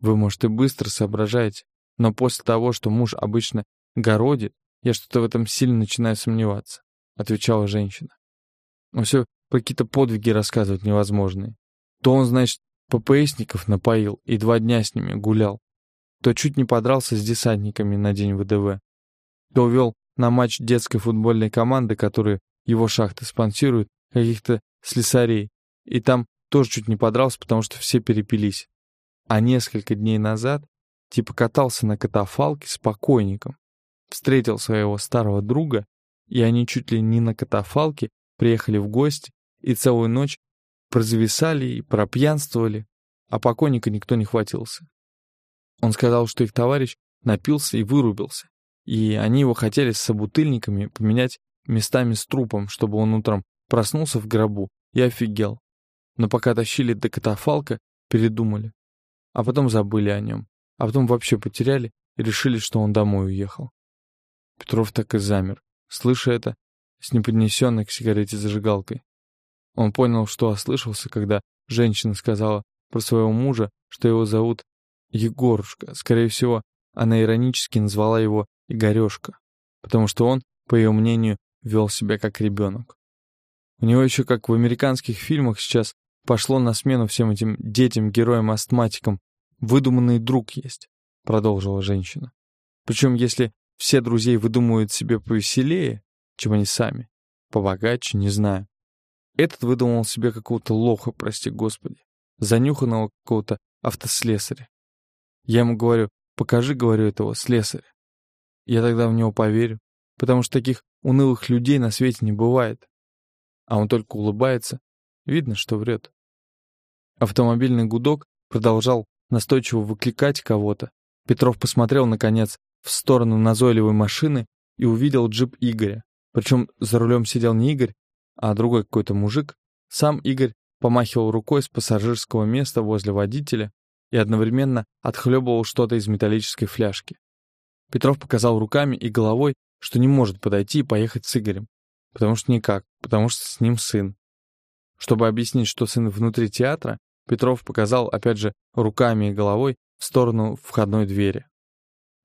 A: Вы, может, и быстро соображаете, но после того, что муж обычно городит, я что-то в этом сильно начинаю сомневаться, отвечала женщина. Но все про какие-то подвиги рассказывать невозможные. То он, значит, ППСников напоил и два дня с ними гулял, то чуть не подрался с десантниками на день ВДВ, то увел на матч детской футбольной команды, которую его шахты спонсируют, каких-то слесарей, и там тоже чуть не подрался, потому что все перепились. А несколько дней назад типа катался на катафалке с покойником, встретил своего старого друга, и они чуть ли не на катафалке приехали в гости и целую ночь прозависали и пропьянствовали, а покойника никто не хватился. Он сказал, что их товарищ напился и вырубился, и они его хотели с собутыльниками поменять местами с трупом, чтобы он утром проснулся в гробу и офигел. Но пока тащили до катафалка, передумали. А потом забыли о нем. А потом вообще потеряли и решили, что он домой уехал. Петров так и замер, слыша это, с неподнесенной к сигарете зажигалкой. Он понял, что ослышался, когда женщина сказала про своего мужа, что его зовут Егорушка. Скорее всего, она иронически назвала его Игорешка, потому что он, по ее мнению, вел себя как ребенок. У него еще, как в американских фильмах сейчас, пошло на смену всем этим детям-героям-астматикам. Выдуманный друг есть, продолжила женщина. Причем, если все друзей выдумывают себе повеселее, чем они сами, побогаче, не знаю. Этот выдумал себе какого-то лоха, прости господи, занюханного какого-то автослесаря. Я ему говорю, покажи, говорю, этого слесаря. Я тогда в него поверю, потому что таких унылых людей на свете не бывает. А он только улыбается, видно, что врет. Автомобильный гудок продолжал настойчиво выкликать кого-то. Петров посмотрел, наконец, в сторону назойливой машины и увидел джип Игоря. Причем за рулем сидел не Игорь, а другой какой-то мужик. Сам Игорь помахивал рукой с пассажирского места возле водителя и одновременно отхлебывал что-то из металлической фляжки. Петров показал руками и головой, что не может подойти и поехать с Игорем. Потому что никак, потому что с ним сын. Чтобы объяснить, что сын внутри театра, Петров показал, опять же, руками и головой в сторону входной двери.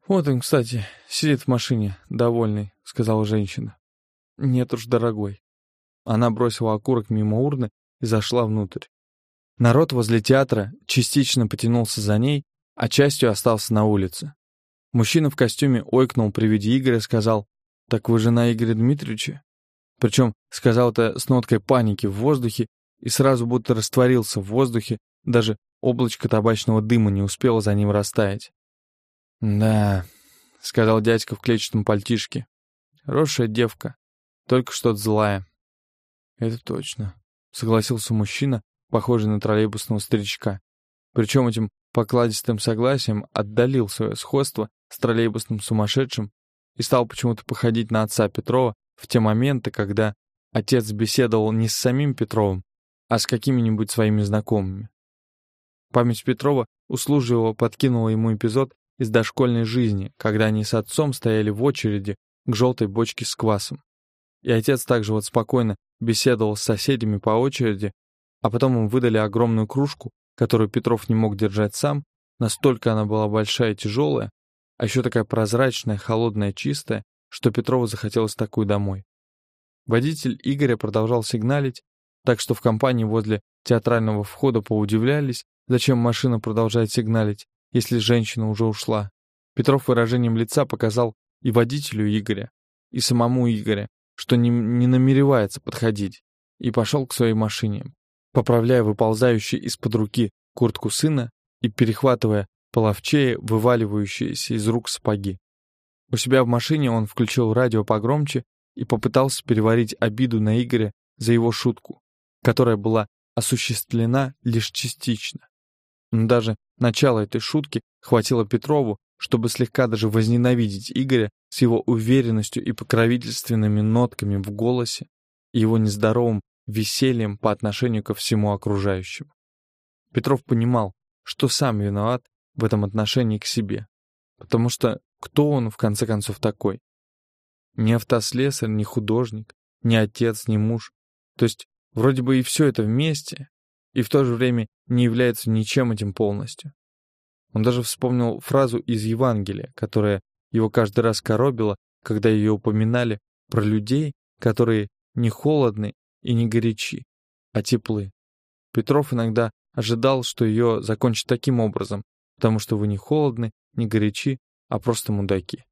A: «Вот он, кстати, сидит в машине, довольный», — сказала женщина. «Нет уж, дорогой». Она бросила окурок мимо урны и зашла внутрь. Народ возле театра частично потянулся за ней, а частью остался на улице. Мужчина в костюме ойкнул при виде Игоря и сказал, «Так вы жена Игоря Дмитриевича?» Причем сказал это с ноткой паники в воздухе и сразу будто растворился в воздухе, даже облачко табачного дыма не успело за ним растаять. «Да», — сказал дядька в клетчатом пальтишке, — «хорошая девка, только что-то злая». «Это точно», — согласился мужчина, похожий на троллейбусного старичка. Причем этим покладистым согласием отдалил свое сходство с троллейбусным сумасшедшим и стал почему-то походить на отца Петрова в те моменты, когда отец беседовал не с самим Петровым, а с какими-нибудь своими знакомыми. Память Петрова услужливо подкинула ему эпизод из дошкольной жизни, когда они с отцом стояли в очереди к желтой бочке с квасом. И отец также вот спокойно беседовал с соседями по очереди, а потом им выдали огромную кружку, которую Петров не мог держать сам, настолько она была большая и тяжелая, а еще такая прозрачная, холодная, чистая, что Петрову захотелось такую домой. Водитель Игоря продолжал сигналить, так что в компании возле театрального входа поудивлялись, зачем машина продолжает сигналить, если женщина уже ушла. Петров выражением лица показал и водителю Игоря, и самому Игоря, что не, не намеревается подходить, и пошел к своей машине, поправляя выползающий из-под руки куртку сына и перехватывая половчее вываливающиеся из рук сапоги. У себя в машине он включил радио погромче и попытался переварить обиду на Игоря за его шутку, которая была осуществлена лишь частично. Но даже начало этой шутки хватило Петрову, чтобы слегка даже возненавидеть Игоря с его уверенностью и покровительственными нотками в голосе и его нездоровым весельем по отношению ко всему окружающему. Петров понимал, что сам виноват в этом отношении к себе, потому что кто он в конце концов такой? Ни автослесарь, ни художник, ни отец, ни муж. То есть вроде бы и все это вместе, и в то же время не является ничем этим полностью. Он даже вспомнил фразу из Евангелия, которая его каждый раз коробила, когда ее упоминали про людей, которые не холодны и не горячи, а теплы. Петров иногда ожидал, что ее закончат таким образом, потому что вы не холодны, не горячи, а просто мудаки.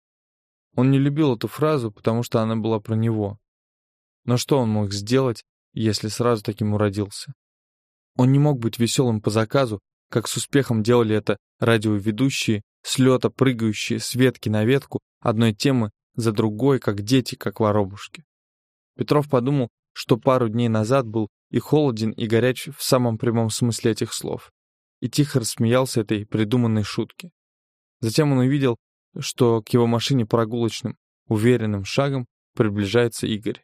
A: Он не любил эту фразу, потому что она была про него. Но что он мог сделать, если сразу таким уродился? Он не мог быть веселым по заказу, как с успехом делали это радиоведущие, с лета прыгающие с ветки на ветку одной темы за другой, как дети, как воробушки. Петров подумал, что пару дней назад был и холоден, и горяч в самом прямом смысле этих слов, и тихо рассмеялся этой придуманной шутке. Затем он увидел, что к его машине прогулочным, уверенным шагом приближается Игорь.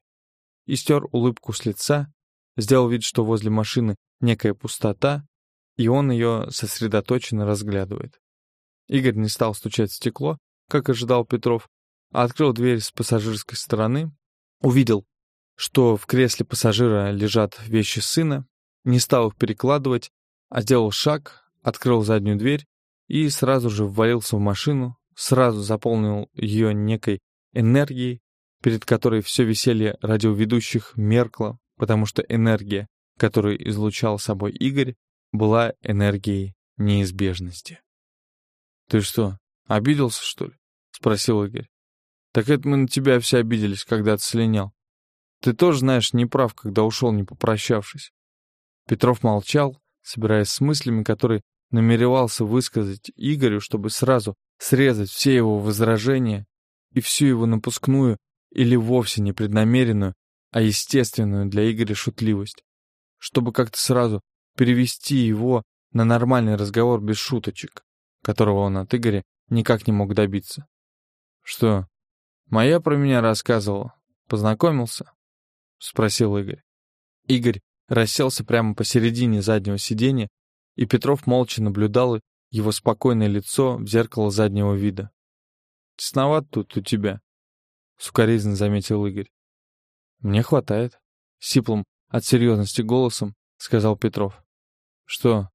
A: И стер улыбку с лица, сделал вид, что возле машины некая пустота, и он ее сосредоточенно разглядывает. Игорь не стал стучать в стекло, как ожидал Петров, а открыл дверь с пассажирской стороны, увидел, что в кресле пассажира лежат вещи сына, не стал их перекладывать, а сделал шаг, открыл заднюю дверь и сразу же ввалился в машину, сразу заполнил ее некой энергией, перед которой все веселье радиоведущих меркло, потому что энергия, которую излучал собой Игорь, была энергией неизбежности. «Ты что, обиделся, что ли?» — спросил Игорь. «Так это мы на тебя все обиделись, когда ты слинял. Ты тоже, знаешь, не прав, когда ушел, не попрощавшись». Петров молчал, собираясь с мыслями, которые намеревался высказать Игорю, чтобы сразу срезать все его возражения и всю его напускную или вовсе непреднамеренную, а естественную для Игоря шутливость, чтобы как-то сразу перевести его на нормальный разговор без шуточек, которого он от Игоря никак не мог добиться. «Что, моя про меня рассказывала? Познакомился?» — спросил Игорь. Игорь расселся прямо посередине заднего сиденья, и Петров молча наблюдал его спокойное лицо в зеркало заднего вида. «Тесноват тут у тебя», — сукоризно заметил Игорь. «Мне хватает», — сиплым от серьезности голосом сказал Петров. «Что,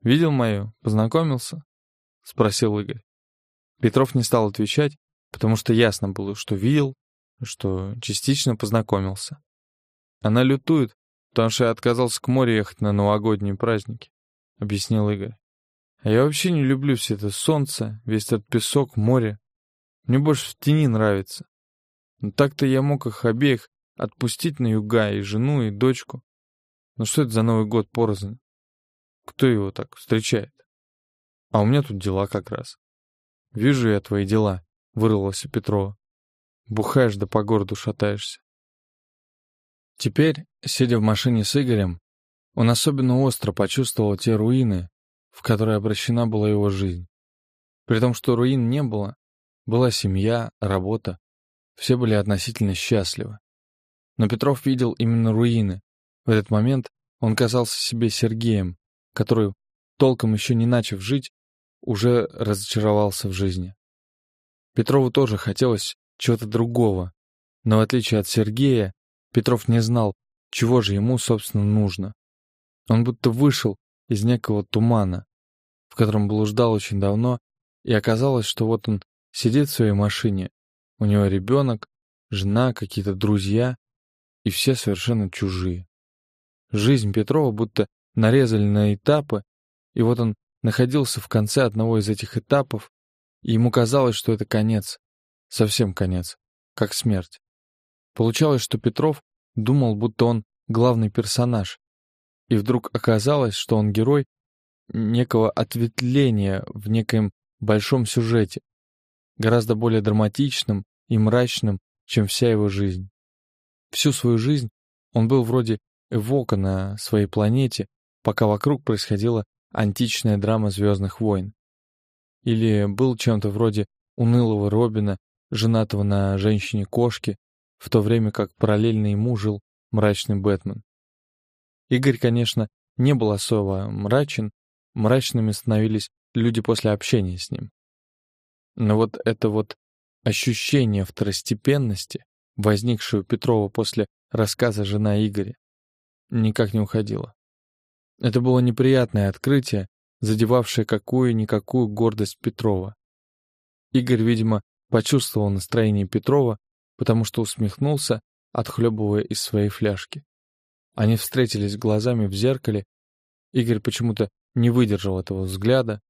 A: видел мою? Познакомился?» — спросил Игорь. Петров не стал отвечать, потому что ясно было, что видел, что частично познакомился. Она лютует, потому что я отказался к морю ехать на новогодние праздники, — объяснил Игорь. А я вообще не люблю все это солнце, весь этот песок, море. Мне больше в тени нравится. Но так-то я мог их обеих отпустить на юга, и жену, и дочку. Но что это за Новый год порознь? Кто его так встречает? А у меня тут дела как раз. Вижу я твои дела, вырвалась у Петрова. Бухаешь да по городу шатаешься. Теперь, сидя в машине с Игорем, он особенно остро почувствовал те руины, в которые обращена была его жизнь. При том, что руин не было, была семья, работа, все были относительно счастливы. Но Петров видел именно руины, в этот момент он казался себе Сергеем, который, толком еще не начав жить, уже разочаровался в жизни. Петрову тоже хотелось чего-то другого, но в отличие от Сергея, Петров не знал, чего же ему, собственно, нужно. Он будто вышел из некого тумана, котором блуждал очень давно, и оказалось, что вот он сидит в своей машине, у него ребенок, жена, какие-то друзья, и все совершенно чужие. Жизнь Петрова будто нарезали на этапы, и вот он находился в конце одного из этих этапов, и ему казалось, что это конец, совсем конец, как смерть. Получалось, что Петров думал, будто он главный персонаж, и вдруг оказалось, что он герой некого ответвления в некоем большом сюжете, гораздо более драматичным и мрачным, чем вся его жизнь. Всю свою жизнь он был вроде Эвока на своей планете, пока вокруг происходила античная драма Звездных войн. Или был чем-то вроде унылого Робина, женатого на женщине-кошке, в то время как параллельно ему жил мрачный Бэтмен. Игорь, конечно, не был особо мрачен, мрачными становились люди после общения с ним. Но вот это вот ощущение второстепенности, возникшее у Петрова после рассказа жена Игоря, никак не уходила. Это было неприятное открытие, задевавшее какую-никакую гордость Петрова. Игорь, видимо, почувствовал настроение Петрова, потому что усмехнулся, отхлебывая из своей фляжки. Они встретились глазами в зеркале. Игорь почему-то не выдержал этого взгляда,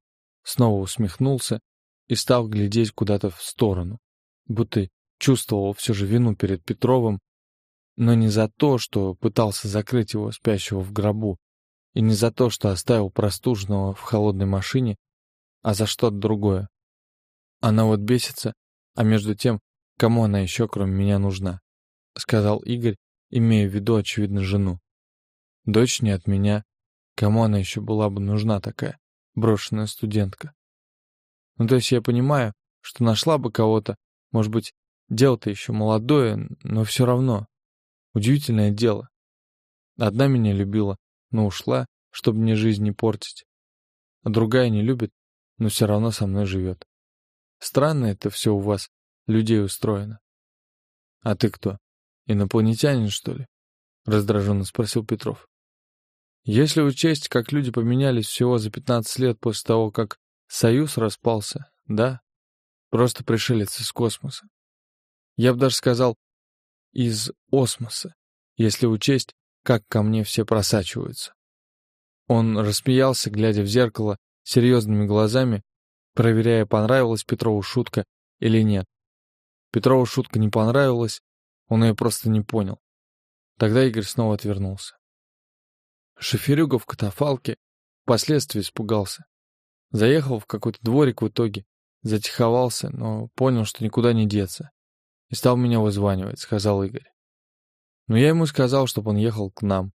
A: снова усмехнулся и стал глядеть куда-то в сторону, будто чувствовал все же вину перед Петровым, но не за то, что пытался закрыть его спящего в гробу, и не за то, что оставил простуженного в холодной машине, а за что-то другое. Она вот бесится, а между тем, кому она еще, кроме меня, нужна? Сказал Игорь, имея в виду, очевидно, жену. Дочь не от меня. Кому она еще была бы нужна такая, брошенная студентка? Ну, то есть я понимаю, что нашла бы кого-то, может быть, дело-то еще молодое, но все равно. Удивительное дело. Одна меня любила, но ушла, чтобы мне жизнь не портить. А другая не любит, но все равно со мной живет. Странно это все у вас, людей устроено. А ты кто? Инопланетянин, что ли? Раздраженно спросил Петров. Если учесть, как люди поменялись всего за 15 лет после того, как Союз распался, да, просто пришелец из космоса. Я бы даже сказал, из осмоса, если учесть, как ко мне все просачиваются. Он рассмеялся, глядя в зеркало серьезными глазами, проверяя, понравилась Петрову шутка или нет. Петрову шутка не понравилась, он ее просто не понял. Тогда Игорь снова отвернулся. Шоферюга в катафалке впоследствии испугался. Заехал в какой-то дворик в итоге, затиховался, но понял, что никуда не деться. И стал меня вызванивать, сказал Игорь. Но я ему сказал, чтобы он ехал к нам.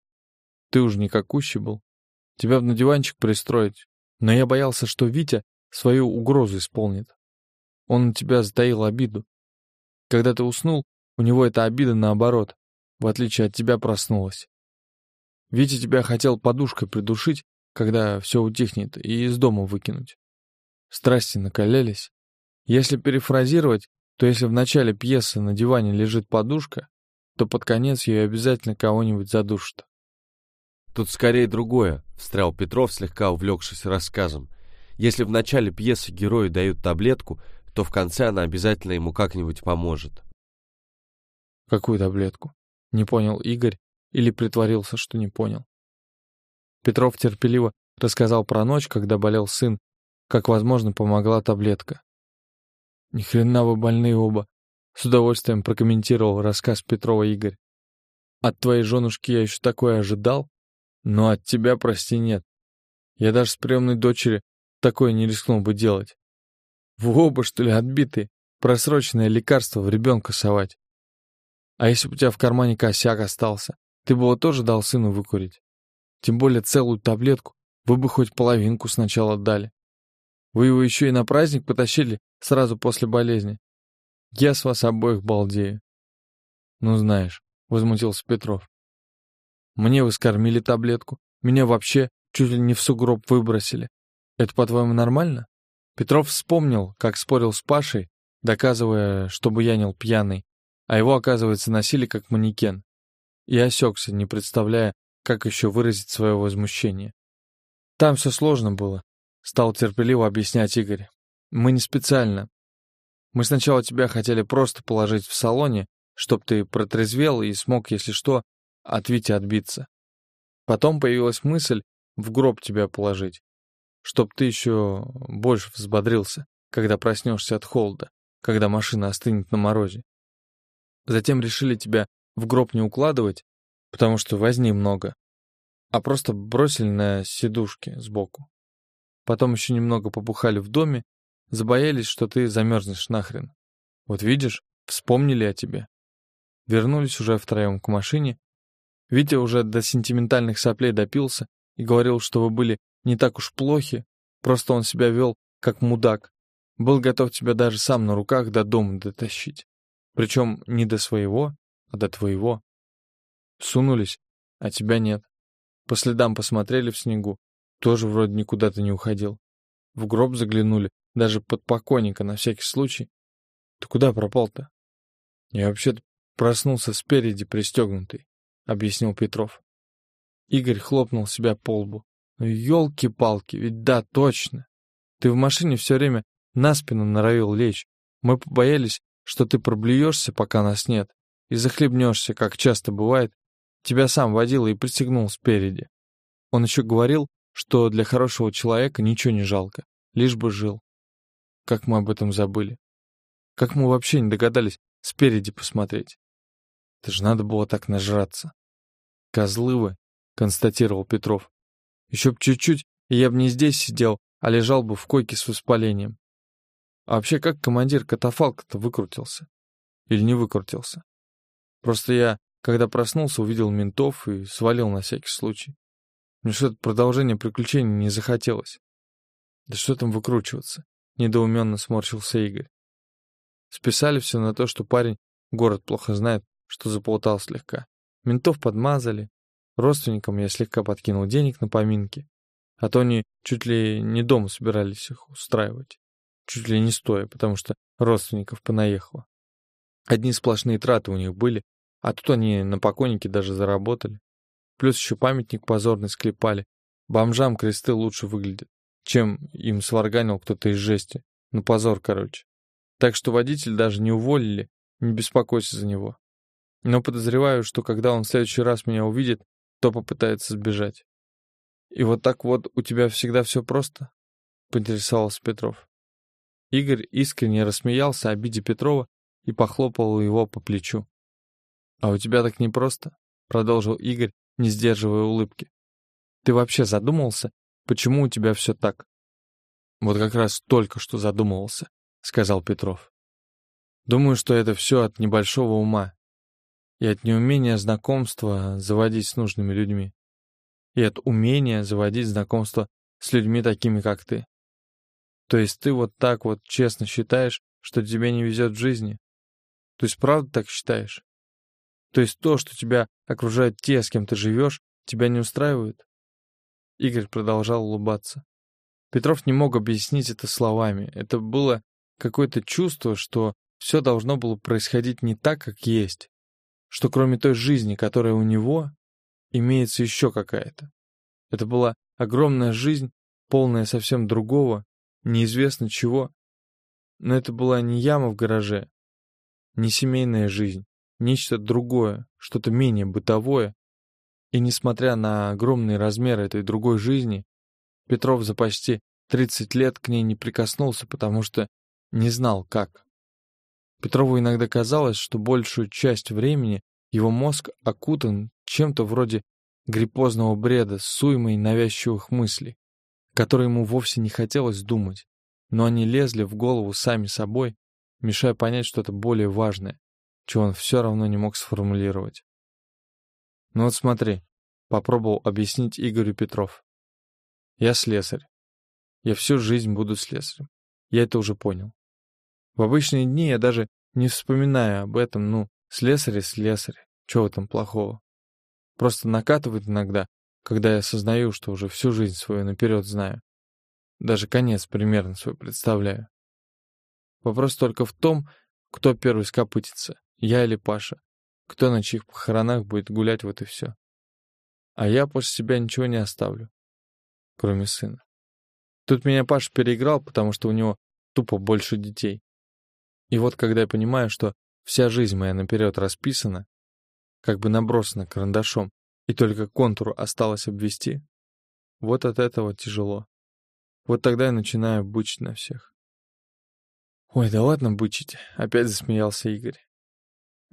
A: Ты уж не какущий был. Тебя на диванчик пристроить. Но я боялся, что Витя свою угрозу исполнит. Он на тебя затаил обиду. Когда ты уснул, у него эта обида наоборот, в отличие от тебя проснулась. Витя тебя хотел подушкой придушить, когда все утихнет, и из дома выкинуть. Страсти накалялись. Если перефразировать, то если в начале пьесы на диване лежит подушка, то под конец ее обязательно кого-нибудь задушит.
B: Тут скорее другое, встрял Петров, слегка увлекшись рассказом. Если в начале пьесы герою дают таблетку, то в конце она обязательно ему как-нибудь поможет.
A: Какую таблетку? Не понял Игорь или притворился, что не понял. Петров терпеливо рассказал про ночь, когда болел сын, как, возможно, помогла таблетка. Ни хрена вы больные оба, с удовольствием прокомментировал рассказ Петрова Игорь. От твоей женушки я еще такое ожидал, но от тебя, прости, нет. Я даже с приемной дочери такое не рискнул бы делать. Вы оба, что ли, отбитые, просроченное лекарство в ребенка совать. А если бы у тебя в кармане косяк остался, ты бы его тоже дал сыну выкурить? Тем более целую таблетку, вы бы хоть половинку сначала дали. Вы его еще и на праздник потащили сразу после болезни. Я с вас обоих балдею. Ну, знаешь, возмутился Петров. Мне вы скормили таблетку, меня вообще чуть ли не в сугроб выбросили. Это, по-твоему, нормально? Петров вспомнил, как спорил с Пашей, доказывая, что буянил пьяный, а его, оказывается, носили как манекен. И осекся, не представляя, как еще выразить свое возмущение. Там все сложно было, стал терпеливо объяснять Игорь. Мы не специально. Мы сначала тебя хотели просто положить в салоне, чтоб ты протрезвел и смог, если что, от Вити отбиться. Потом появилась мысль в гроб тебя положить, чтоб ты еще больше взбодрился, когда проснешься от холода, когда машина остынет на морозе. Затем решили тебя в гроб не укладывать, потому что возни много, а просто бросили на сидушки сбоку. Потом еще немного побухали в доме, забоялись, что ты замерзнешь нахрен. Вот видишь, вспомнили о тебе. Вернулись уже втроем к машине. Витя уже до сентиментальных соплей допился и говорил, что вы были не так уж плохи, просто он себя вел как мудак. Был готов тебя даже сам на руках до дома дотащить. Причем не до своего, а до твоего. Сунулись, а тебя нет. По следам посмотрели в снегу, тоже вроде никуда ты не уходил. В гроб заглянули, даже под покойника на всякий случай. Ты куда пропал-то? Я вообще-то проснулся спереди пристегнутый, объяснил Петров. Игорь хлопнул себя по лбу. Ну, елки-палки, ведь да, точно. Ты в машине все время на спину норовил лечь. Мы побоялись, что ты проблюешься, пока нас нет, и захлебнешься, как часто бывает, Тебя сам водил и пристегнул спереди. Он еще говорил, что для хорошего человека ничего не жалко, лишь бы жил. Как мы об этом забыли. Как мы вообще не догадались спереди посмотреть? Это же надо было так нажраться. Козлы вы, констатировал Петров. Еще б чуть-чуть, и я бы не здесь сидел, а лежал бы в койке с воспалением. А вообще, как командир катафалка-то выкрутился? Или не выкрутился? Просто я, когда проснулся, увидел ментов и свалил на всякий случай. Мне что-то продолжение приключений не захотелось. Да что там выкручиваться? Недоуменно сморщился Игорь. Списали все на то, что парень город плохо знает, что заплутал слегка. Ментов подмазали. Родственникам я слегка подкинул денег на поминки. А то они чуть ли не дома собирались их устраивать. Чуть ли не стоя, потому что родственников понаехало. Одни сплошные траты у них были, а тут они на покойнике даже заработали. Плюс еще памятник позорный склепали. Бомжам кресты лучше выглядят, чем им сварганил кто-то из жести. Ну, позор, короче. Так что водитель даже не уволили, не беспокойся за него. Но подозреваю, что когда он в следующий раз меня увидит, то попытается сбежать. И вот так вот у тебя всегда все просто? Поинтересовался Петров. Игорь искренне рассмеялся обиде Петрова и похлопал его по плечу. «А у тебя так непросто», — продолжил Игорь, не сдерживая улыбки. «Ты вообще задумался, почему у тебя все так?» «Вот как раз только что задумывался», — сказал Петров. «Думаю, что это все от небольшого ума и от неумения знакомства заводить с нужными людьми, и от умения заводить знакомства с людьми такими, как ты. То есть ты вот так вот честно считаешь, что тебе не везет в жизни? То есть правда так считаешь? То есть то, что тебя окружают те, с кем ты живешь, тебя не устраивает? Игорь продолжал улыбаться. Петров не мог объяснить это словами. Это было какое-то чувство, что все должно было происходить не так, как есть. Что кроме той жизни, которая у него, имеется еще какая-то. Это была огромная жизнь, полная совсем другого, неизвестно чего. Но это была не яма в гараже, не семейная жизнь, нечто другое, что-то менее бытовое. И несмотря на огромные размеры этой другой жизни, Петров за почти 30 лет к ней не прикоснулся, потому что не знал, как. Петрову иногда казалось, что большую часть времени его мозг окутан чем-то вроде гриппозного бреда с суймой навязчивых мыслей, которые ему вовсе не хотелось думать, но они лезли в голову сами собой, мешая понять что-то более важное, чего он все равно не мог сформулировать. «Ну вот смотри», — попробовал объяснить Игорю Петров. «Я слесарь. Я всю жизнь буду слесарем. Я это уже понял. В обычные дни я даже не вспоминаю об этом, ну, слесарь и слесарь, чего этом плохого. Просто накатывает иногда, когда я осознаю, что уже всю жизнь свою наперед знаю. Даже конец примерно свой представляю. Вопрос только в том, кто первый скопытится, я или Паша. Кто на чьих похоронах будет гулять, вот и все. А я после себя ничего не оставлю, кроме сына. Тут меня Паша переиграл, потому что у него тупо больше детей. И вот когда я понимаю, что вся жизнь моя наперед расписана, как бы набросана карандашом, и только контур осталось обвести, вот от этого тяжело. Вот тогда я начинаю бычить на всех. «Ой, да ладно бычить», — опять засмеялся Игорь.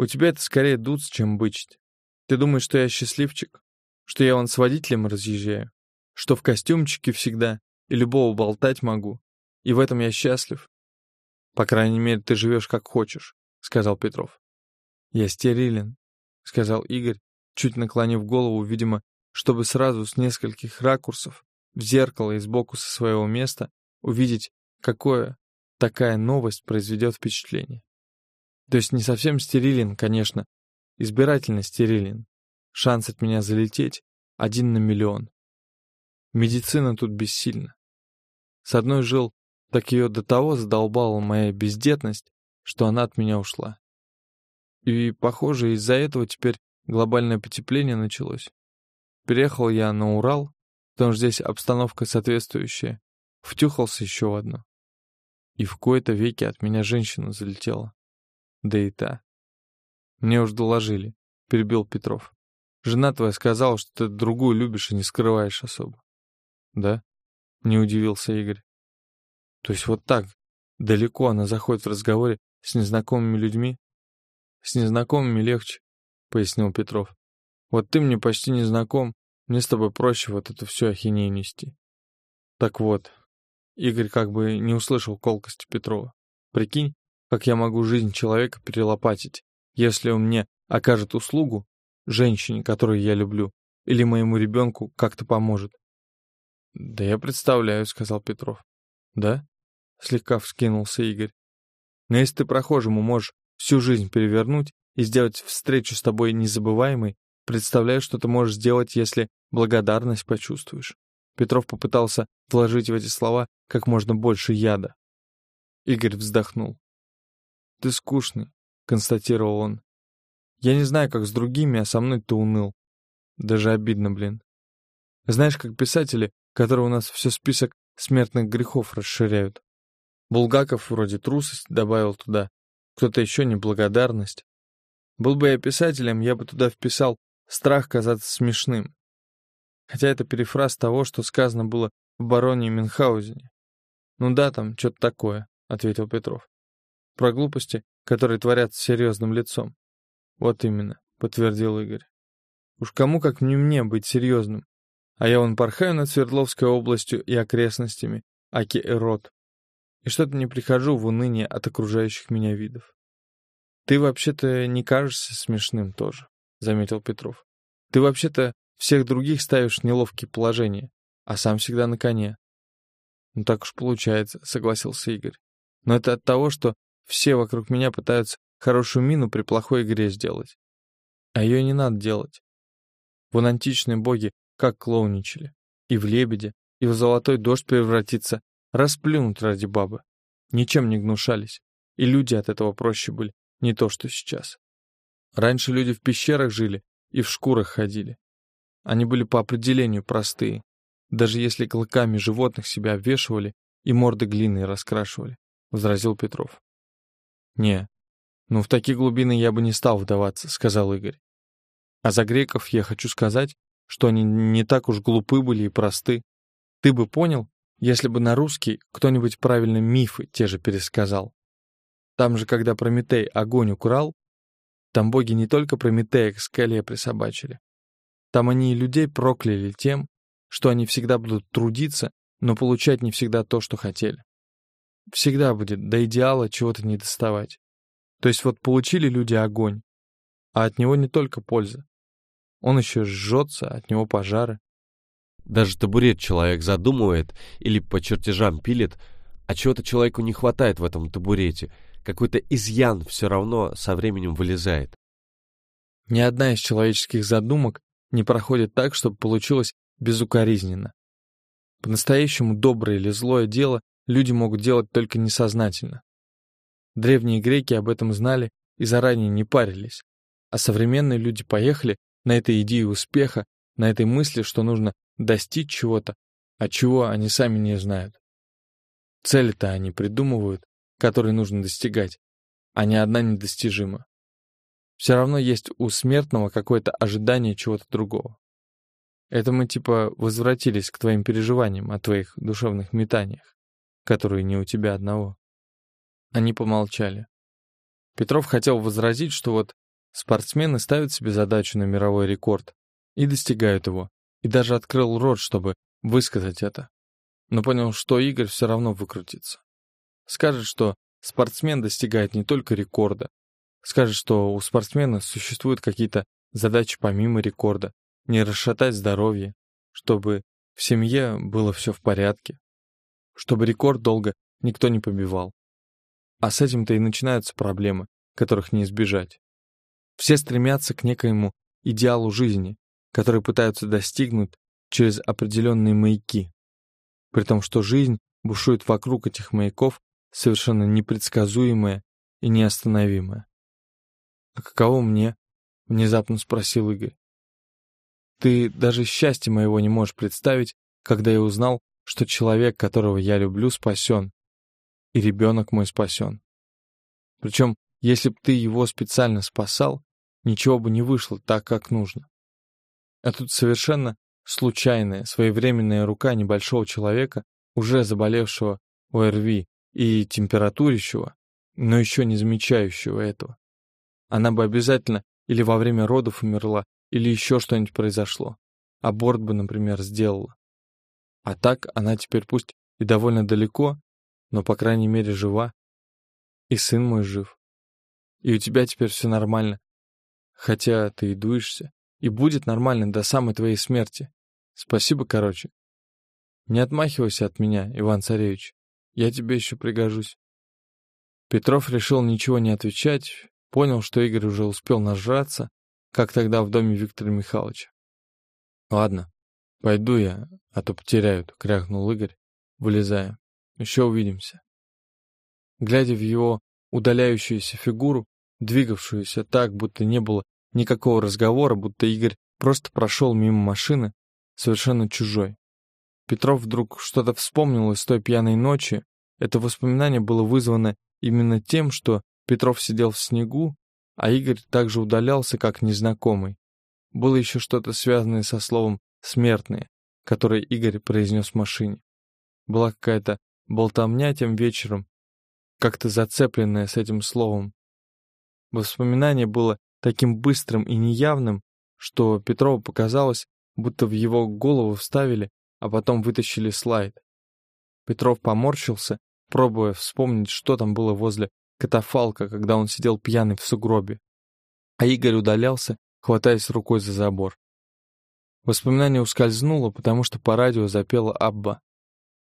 A: «У тебя это скорее дуц, чем бычить. Ты думаешь, что я счастливчик? Что я вон с водителем разъезжаю? Что в костюмчике всегда и любого болтать могу? И в этом я счастлив?» «По крайней мере, ты живешь как хочешь», — сказал Петров. «Я стерилен», — сказал Игорь, чуть наклонив голову, видимо, чтобы сразу с нескольких ракурсов в зеркало и сбоку со своего места увидеть, какое такая новость произведет впечатление. То есть не совсем стерилен, конечно, избирательно стерилен. Шанс от меня залететь один на миллион. Медицина тут бессильна. С одной жил, так ее до того задолбала моя бездетность, что она от меня ушла. И, похоже, из-за этого теперь глобальное потепление началось. Переехал я на Урал, потому что здесь обстановка соответствующая. Втюхался еще в одно. И в кои-то веки от меня женщина залетела. Да и та. Мне уж доложили, перебил Петров. Жена твоя сказала, что ты другую любишь и не скрываешь особо. Да? Не удивился Игорь. То есть вот так, далеко она заходит в разговоре с незнакомыми людьми? С незнакомыми легче, пояснил Петров. Вот ты мне почти не знаком, мне с тобой проще вот эту всю ахинею нести. Так вот, Игорь как бы не услышал колкости Петрова. Прикинь, как я могу жизнь человека перелопатить, если он мне окажет услугу, женщине, которую я люблю, или моему ребенку как-то поможет. «Да я представляю», — сказал Петров. «Да?» — слегка вскинулся Игорь. «Но если ты прохожему можешь всю жизнь перевернуть и сделать встречу с тобой незабываемой, представляю, что ты можешь сделать, если благодарность почувствуешь». Петров попытался вложить в эти слова как можно больше яда. Игорь вздохнул. «Ты скучный», — констатировал он. «Я не знаю, как с другими, а со мной ты уныл. Даже обидно, блин. Знаешь, как писатели, которые у нас все список смертных грехов расширяют. Булгаков вроде трусость добавил туда, кто-то еще неблагодарность. Был бы я писателем, я бы туда вписал страх казаться смешным. Хотя это перефраз того, что сказано было в бароне Мюнхгаузене. «Ну да, там что-то такое», — ответил Петров. «Про глупости, которые творятся серьезным лицом». «Вот именно», — подтвердил Игорь. «Уж кому, как не мне, быть серьезным. А я вон порхаю над Свердловской областью и окрестностями, аки эрот. И что-то не прихожу в уныние от окружающих меня видов. Ты вообще-то не кажешься смешным тоже, — заметил Петров. Ты вообще-то всех других ставишь в неловкие положения, а сам всегда на коне. Ну так уж получается, согласился Игорь. Но это от того, что все вокруг меня пытаются хорошую мину при плохой игре сделать. А ее не надо делать. Вон античные боги как клоуничали. И в лебедя, и в золотой дождь превратиться, расплюнуть ради бабы. Ничем не гнушались. И люди от этого проще были, не то что сейчас. Раньше люди в пещерах жили и в шкурах ходили. Они были по определению простые, даже если клыками животных себя обвешивали и морды глиной раскрашивали, — возразил Петров. «Не, ну в такие глубины я бы не стал вдаваться», — сказал Игорь. «А за греков я хочу сказать, что они не так уж глупы были и просты. Ты бы понял, если бы на русский кто-нибудь правильно мифы те же пересказал. Там же, когда Прометей огонь украл, там боги не только Прометея к скале присобачили, там они и людей прокляли тем, что они всегда будут трудиться, но получать не всегда то, что хотели. Всегда будет до идеала чего-то не доставать. То есть вот получили люди огонь, а от него не только польза. Он еще жжется, от него пожары.
B: Даже табурет человек задумывает или по чертежам пилит, а чего-то человеку не хватает в этом табурете. Какой-то изъян все равно со временем вылезает.
A: Ни одна из человеческих задумок не проходит так, чтобы получилось безукоризненно. По-настоящему доброе или злое дело люди могут делать только несознательно. Древние греки об этом знали и заранее не парились, а современные люди поехали на этой идее успеха, на этой мысли, что нужно достичь чего-то, а чего они сами не знают. Цели-то они придумывают, которые нужно достигать, а ни одна недостижима. Все равно есть у смертного какое-то ожидание чего-то другого. Это мы типа возвратились к твоим переживаниям о твоих душевных метаниях, которые не у тебя одного. Они помолчали. Петров хотел возразить, что вот спортсмены ставят себе задачу на мировой рекорд и достигают его, и даже открыл рот, чтобы высказать это. Но понял, что Игорь все равно выкрутится. Скажет, что спортсмен достигает не только рекорда, Скажет, что у спортсмена существуют какие-то задачи помимо рекорда, не расшатать здоровье, чтобы в семье было все в порядке, чтобы рекорд долго никто не побивал. А с этим-то и начинаются проблемы, которых не избежать. Все стремятся к некоему идеалу жизни, который пытаются достигнуть через определенные маяки, при том, что жизнь бушует вокруг этих маяков совершенно непредсказуемая и неостановимая. «А каково мне?» — внезапно спросил Игорь. «Ты даже счастья моего не можешь представить, когда я узнал, что человек, которого я люблю, спасен, и ребенок мой спасен. Причем, если б ты его специально спасал, ничего бы не вышло так, как нужно. А тут совершенно случайная, своевременная рука небольшого человека, уже заболевшего ОРВИ и температурящего, но еще не замечающего этого. Она бы обязательно или во время родов умерла, или еще что-нибудь произошло. Аборт бы, например, сделала. А так она теперь пусть и довольно далеко, но, по крайней мере, жива. И сын мой жив. И у тебя теперь все нормально. Хотя ты и дуешься. И будет нормально до самой твоей смерти. Спасибо, короче. Не отмахивайся от меня, Иван Царевич. Я тебе еще пригожусь. Петров решил ничего не отвечать, понял, что Игорь уже успел нажраться, как тогда в доме Виктора Михайловича. Ладно, пойду я, а то потеряют, крякнул Игорь, вылезая. Еще увидимся. Глядя в его удаляющуюся фигуру, двигавшуюся так, будто не было никакого разговора, будто Игорь просто прошел мимо машины, совершенно чужой. Петров вдруг что-то вспомнил из той пьяной ночи. Это воспоминание было вызвано именно тем, что Петров сидел в снегу, а Игорь также удалялся, как незнакомый. Было еще что-то связанное со словом «смертные», которое Игорь произнес в машине. Была какая-то болтовня тем вечером, как-то зацепленная с этим словом. Воспоминание было таким быстрым и неявным, что Петрову показалось, будто в его голову вставили, а потом вытащили слайд. Петров поморщился, пробуя вспомнить, что там было возле катафалка, когда он сидел пьяный в сугробе. А Игорь удалялся, хватаясь рукой за забор. Воспоминание ускользнуло, потому что по радио запела Абба.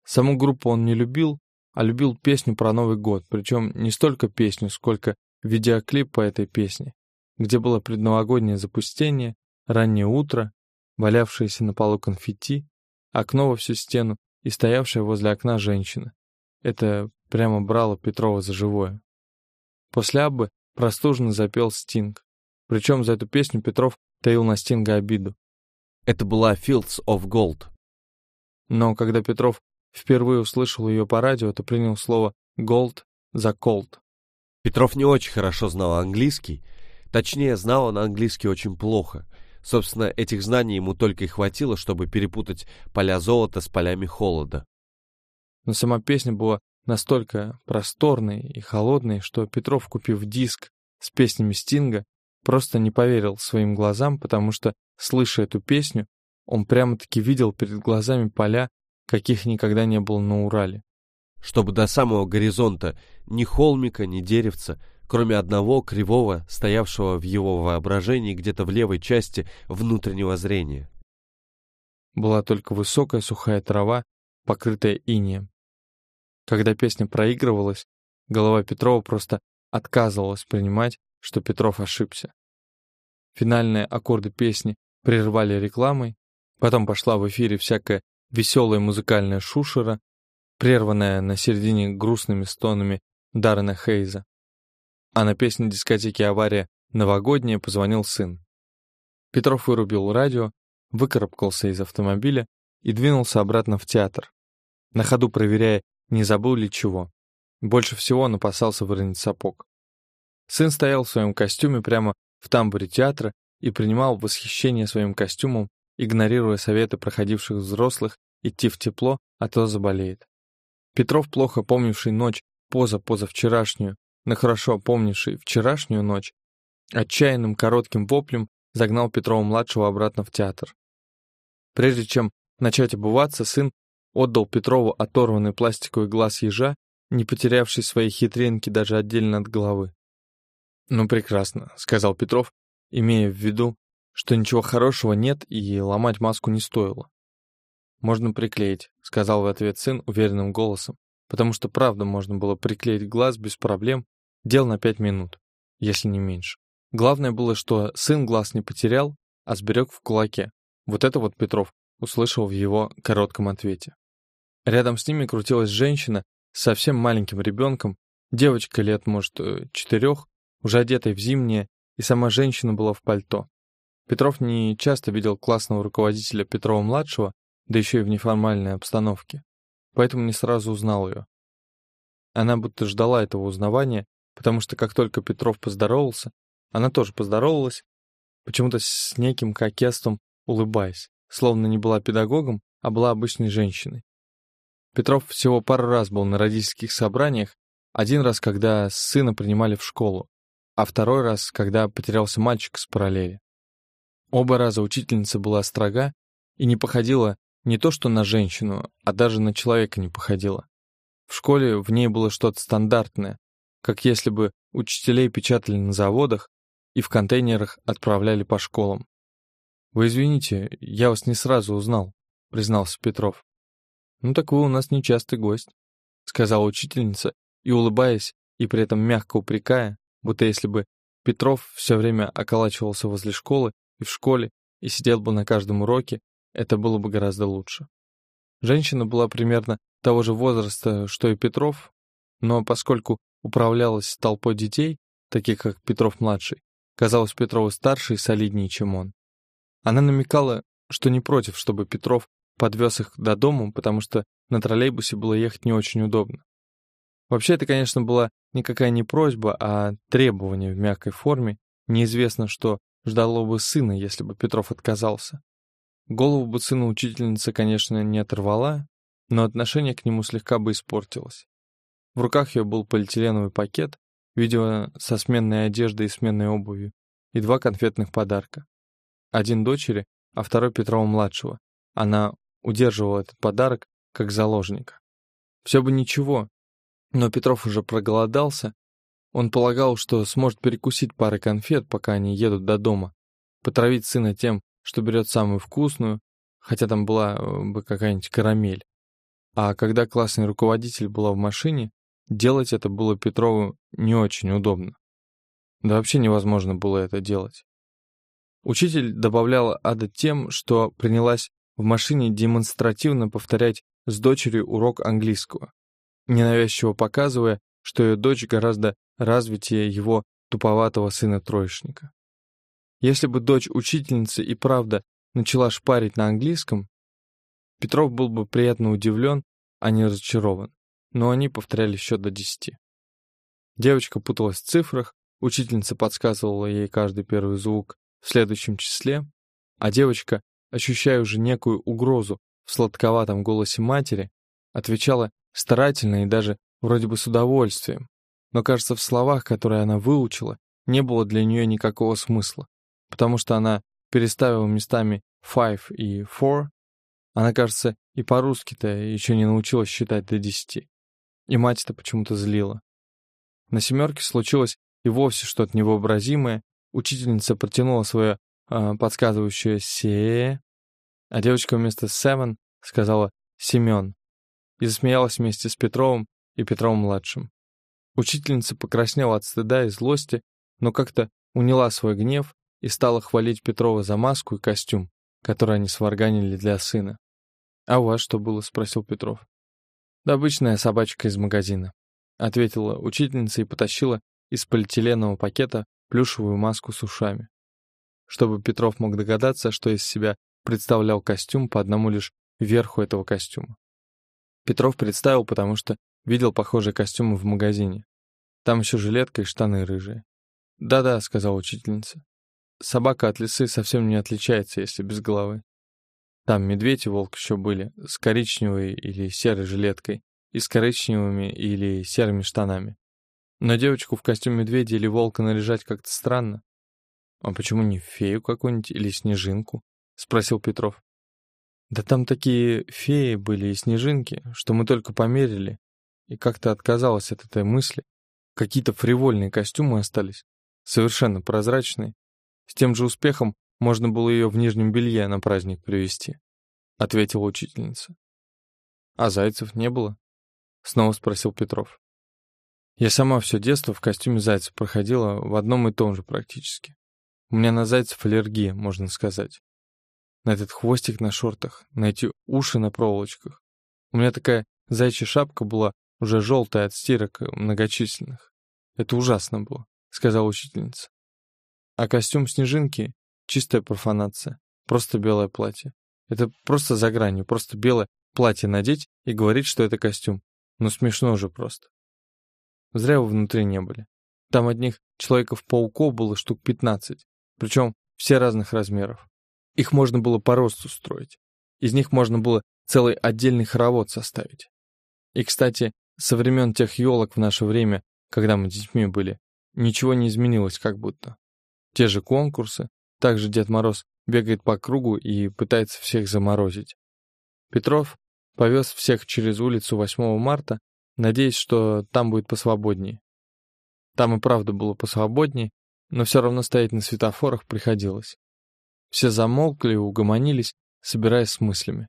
A: Саму группу он не любил, а любил песню про Новый год, причем не столько песню, сколько видеоклип по этой песне, где было предновогоднее запустение, раннее утро, валявшееся на полу конфетти, окно во всю стену и стоявшая возле окна женщина. Это прямо брало Петрова за живое. После Аббы простуженно запел Стинг. Причем за эту песню Петров таил на Стинга обиду.
B: Это была Fields of Gold.
A: Но когда Петров впервые услышал ее по радио, то принял слово «gold» за «cold».
B: Петров не очень хорошо знал английский, точнее, знал он английский очень плохо — Собственно, этих знаний ему только и хватило, чтобы перепутать поля золота с полями холода.
A: Но сама песня была настолько просторной и холодной, что Петров, купив диск с песнями Стинга, просто не поверил своим глазам, потому что, слыша эту песню, он прямо-таки видел перед глазами поля, каких никогда не было на Урале.
B: Чтобы до самого горизонта ни холмика, ни деревца, кроме одного кривого, стоявшего в его воображении где-то в левой части внутреннего зрения.
A: Была только высокая сухая трава, покрытая инеем. Когда песня проигрывалась, голова Петрова просто отказывалась принимать, что Петров ошибся. Финальные аккорды песни прервали рекламой, потом пошла в эфире всякая веселая музыкальная шушера, прерванная на середине грустными стонами Даррена Хейза. А на песню дискотеки «Авария» новогодняя позвонил сын. Петров вырубил радио, выкарабкался из автомобиля и двинулся обратно в театр, на ходу проверяя, не забыл ли чего. Больше всего он опасался выронить сапог. Сын стоял в своем костюме прямо в тамбуре театра и принимал восхищение своим костюмом, игнорируя советы проходивших взрослых идти в тепло, а то заболеет. Петров, плохо помнивший ночь поза-позавчерашнюю, но хорошо помнивший вчерашнюю ночь, отчаянным коротким воплем загнал Петрова-младшего обратно в театр. Прежде чем начать обуваться, сын отдал Петрову оторванный пластиковый глаз ежа, не потерявший своей хитринки даже отдельно от головы. «Ну, прекрасно», — сказал Петров, имея в виду, что ничего хорошего нет и ломать маску не стоило. «Можно приклеить», — сказал в ответ сын уверенным голосом, потому что правда можно было приклеить глаз без проблем Дел на пять минут, если не меньше. Главное было, что сын глаз не потерял, а сберег в кулаке. Вот это вот Петров услышал в его коротком ответе. Рядом с ними крутилась женщина с совсем маленьким ребенком, девочка лет, может, четырех, уже одетая в зимнее, и сама женщина была в пальто. Петров не часто видел классного руководителя Петрова-младшего, да еще и в неформальной обстановке, поэтому не сразу узнал ее. Она будто ждала этого узнавания, потому что как только Петров поздоровался, она тоже поздоровалась, почему-то с неким кокетством улыбаясь, словно не была педагогом, а была обычной женщиной. Петров всего пару раз был на родительских собраниях, Один раз, когда сына принимали в школу, а второй раз, когда потерялся мальчик с параллели. Оба раза учительница была строга и не походила не то что на женщину, а даже на человека не походила. В школе в ней было что-то стандартное, как если бы учителей печатали на заводах и в контейнерах отправляли по школам. «Вы извините, я вас не сразу узнал», — признался Петров. «Ну так вы у нас нечастый гость», — сказала учительница, и, улыбаясь, и при этом мягко упрекая, будто если бы Петров все время околачивался возле школы и в школе и сидел бы на каждом уроке, это было бы гораздо лучше. Женщина была примерно того же возраста, что и Петров, но поскольку управлялась толпой детей, таких как Петров-младший, казалось Петрову старше и солиднее, чем он. Она намекала, что не против, чтобы Петров подвез их до дому, потому что на троллейбусе было ехать не очень удобно. Вообще, это, конечно, была никакая не просьба, а требование в мягкой форме. Неизвестно, что ждало бы сына, если бы Петров отказался. Голову бы сына учительница, конечно, не оторвала, но отношение к нему слегка бы испортилось. В руках ее был полиэтиленовый пакет, видимо, со сменной одеждой и сменной обувью, и два конфетных подарка. Один дочери, а второй Петрова-младшего. Она удерживала этот подарок как заложника. Все бы ничего, но Петров уже проголодался. Он полагал, что сможет перекусить парой конфет, пока они едут до дома, потравить сына тем, что берет самую вкусную, хотя там была э, бы какая-нибудь карамель. А когда классный руководитель была в машине, делать это было Петрову не очень удобно. Да вообще невозможно было это делать. Учитель добавляла Ада тем, что принялась в машине демонстративно повторять с дочерью урок английского, ненавязчиво показывая, что ее дочь гораздо развитее его туповатого сына-троечника. Если бы дочь учительницы и правда начала шпарить на английском, Петров был бы приятно удивлен, а не разочарован, но они повторяли счет до десяти. Девочка путалась в цифрах, учительница подсказывала ей каждый первый звук в следующем числе, а девочка, ощущая уже некую угрозу в сладковатом голосе матери, отвечала старательно и даже вроде бы с удовольствием, но, кажется, в словах, которые она выучила, не было для нее никакого смысла, потому что она переставила местами five и four. Она, кажется, и по-русски-то еще не научилась считать до десяти. И мать это почему-то злила. На семерке случилось и вовсе что-то невообразимое. Учительница протянула свое э, подсказывающее «се», а девочка вместо «seven» сказала «Семен» и засмеялась вместе с Петровым и Петровым-младшим. Учительница покраснела от стыда и злости, но как-то уняла свой гнев и стала хвалить Петрова за маску и костюм, который они сварганили для сына. «А у вас что было?» — спросил Петров. «Да обычная собачка из магазина», — ответила учительница и потащила из полиэтиленового пакета плюшевую маску с ушами. Чтобы Петров мог догадаться, что из себя представлял костюм по одному лишь верху этого костюма. Петров представил, потому что видел похожие костюмы в магазине. Там еще жилетка и штаны рыжие. «Да-да», — сказала учительница. «Собака от лисы совсем не отличается, если без головы. Там медведь и волк еще были, с коричневой или серой жилеткой, и с коричневыми или серыми штанами. Но девочку в костюме медведя или волка наряжать как-то странно. А почему не фею какую-нибудь или снежинку? Спросил Петров. Да там такие феи были и снежинки, что мы только померили, и как-то отказалась от этой мысли. Какие-то фривольные костюмы остались, совершенно прозрачные. С тем же успехом можно было ее в нижнем белье на праздник привезти, — ответила учительница. А зайцев не было? Снова спросил Петров. Я сама все детство в костюме зайца проходила в одном и том же практически. У меня на зайцев аллергия, можно сказать на этот хвостик на шортах, на эти уши на проволочках. У меня такая зайчья шапка была уже желтая от стирок многочисленных. Это ужасно было, сказала учительница. А костюм снежинки — чистая профанация, просто белое платье. Это просто за гранью, просто белое платье надеть и говорить, что это костюм. Ну смешно же просто. Зря вы внутри не были. Там одних Человеков-пауков было штук 15, причем все разных размеров. Их можно было по росту строить. Из них можно было целый отдельный хоровод составить. И, кстати, со времен тех елок в наше время, когда мы детьми были, ничего не изменилось как будто. Те же конкурсы, также Дед Мороз бегает по кругу и пытается всех заморозить. Петров повез всех через улицу 8 марта, надеясь, что там будет посвободнее. Там и правда было посвободнее, но все равно стоять на светофорах приходилось. Все замолкли и угомонились, собираясь с мыслями.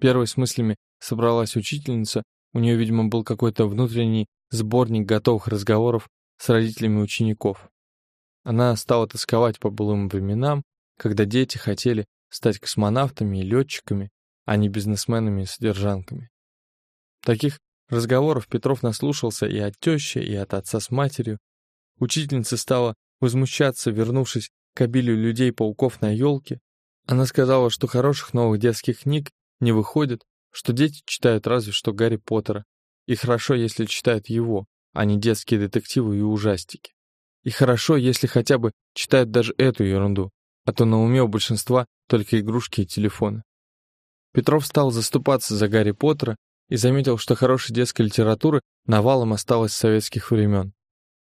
A: Первой с мыслями собралась учительница, у нее, видимо, был какой-то внутренний сборник готовых разговоров с родителями учеников. Она стала тосковать по былым временам, когда дети хотели стать космонавтами и летчиками, а не бизнесменами и содержанками. Таких разговоров Петров наслушался и от тещи, и от отца с матерью. Учительница стала возмущаться, вернувшись к обилию людей-пауков на елке. Она сказала, что хороших новых детских книг не выходит, что дети читают разве что Гарри Поттера, и хорошо, если читают его, а не детские детективы и ужастики. И хорошо, если хотя бы читают даже эту ерунду, а то на уме у большинства только игрушки и телефоны. Петров стал заступаться за Гарри Поттера и заметил, что хорошей детской литературы навалом осталось с советских времен.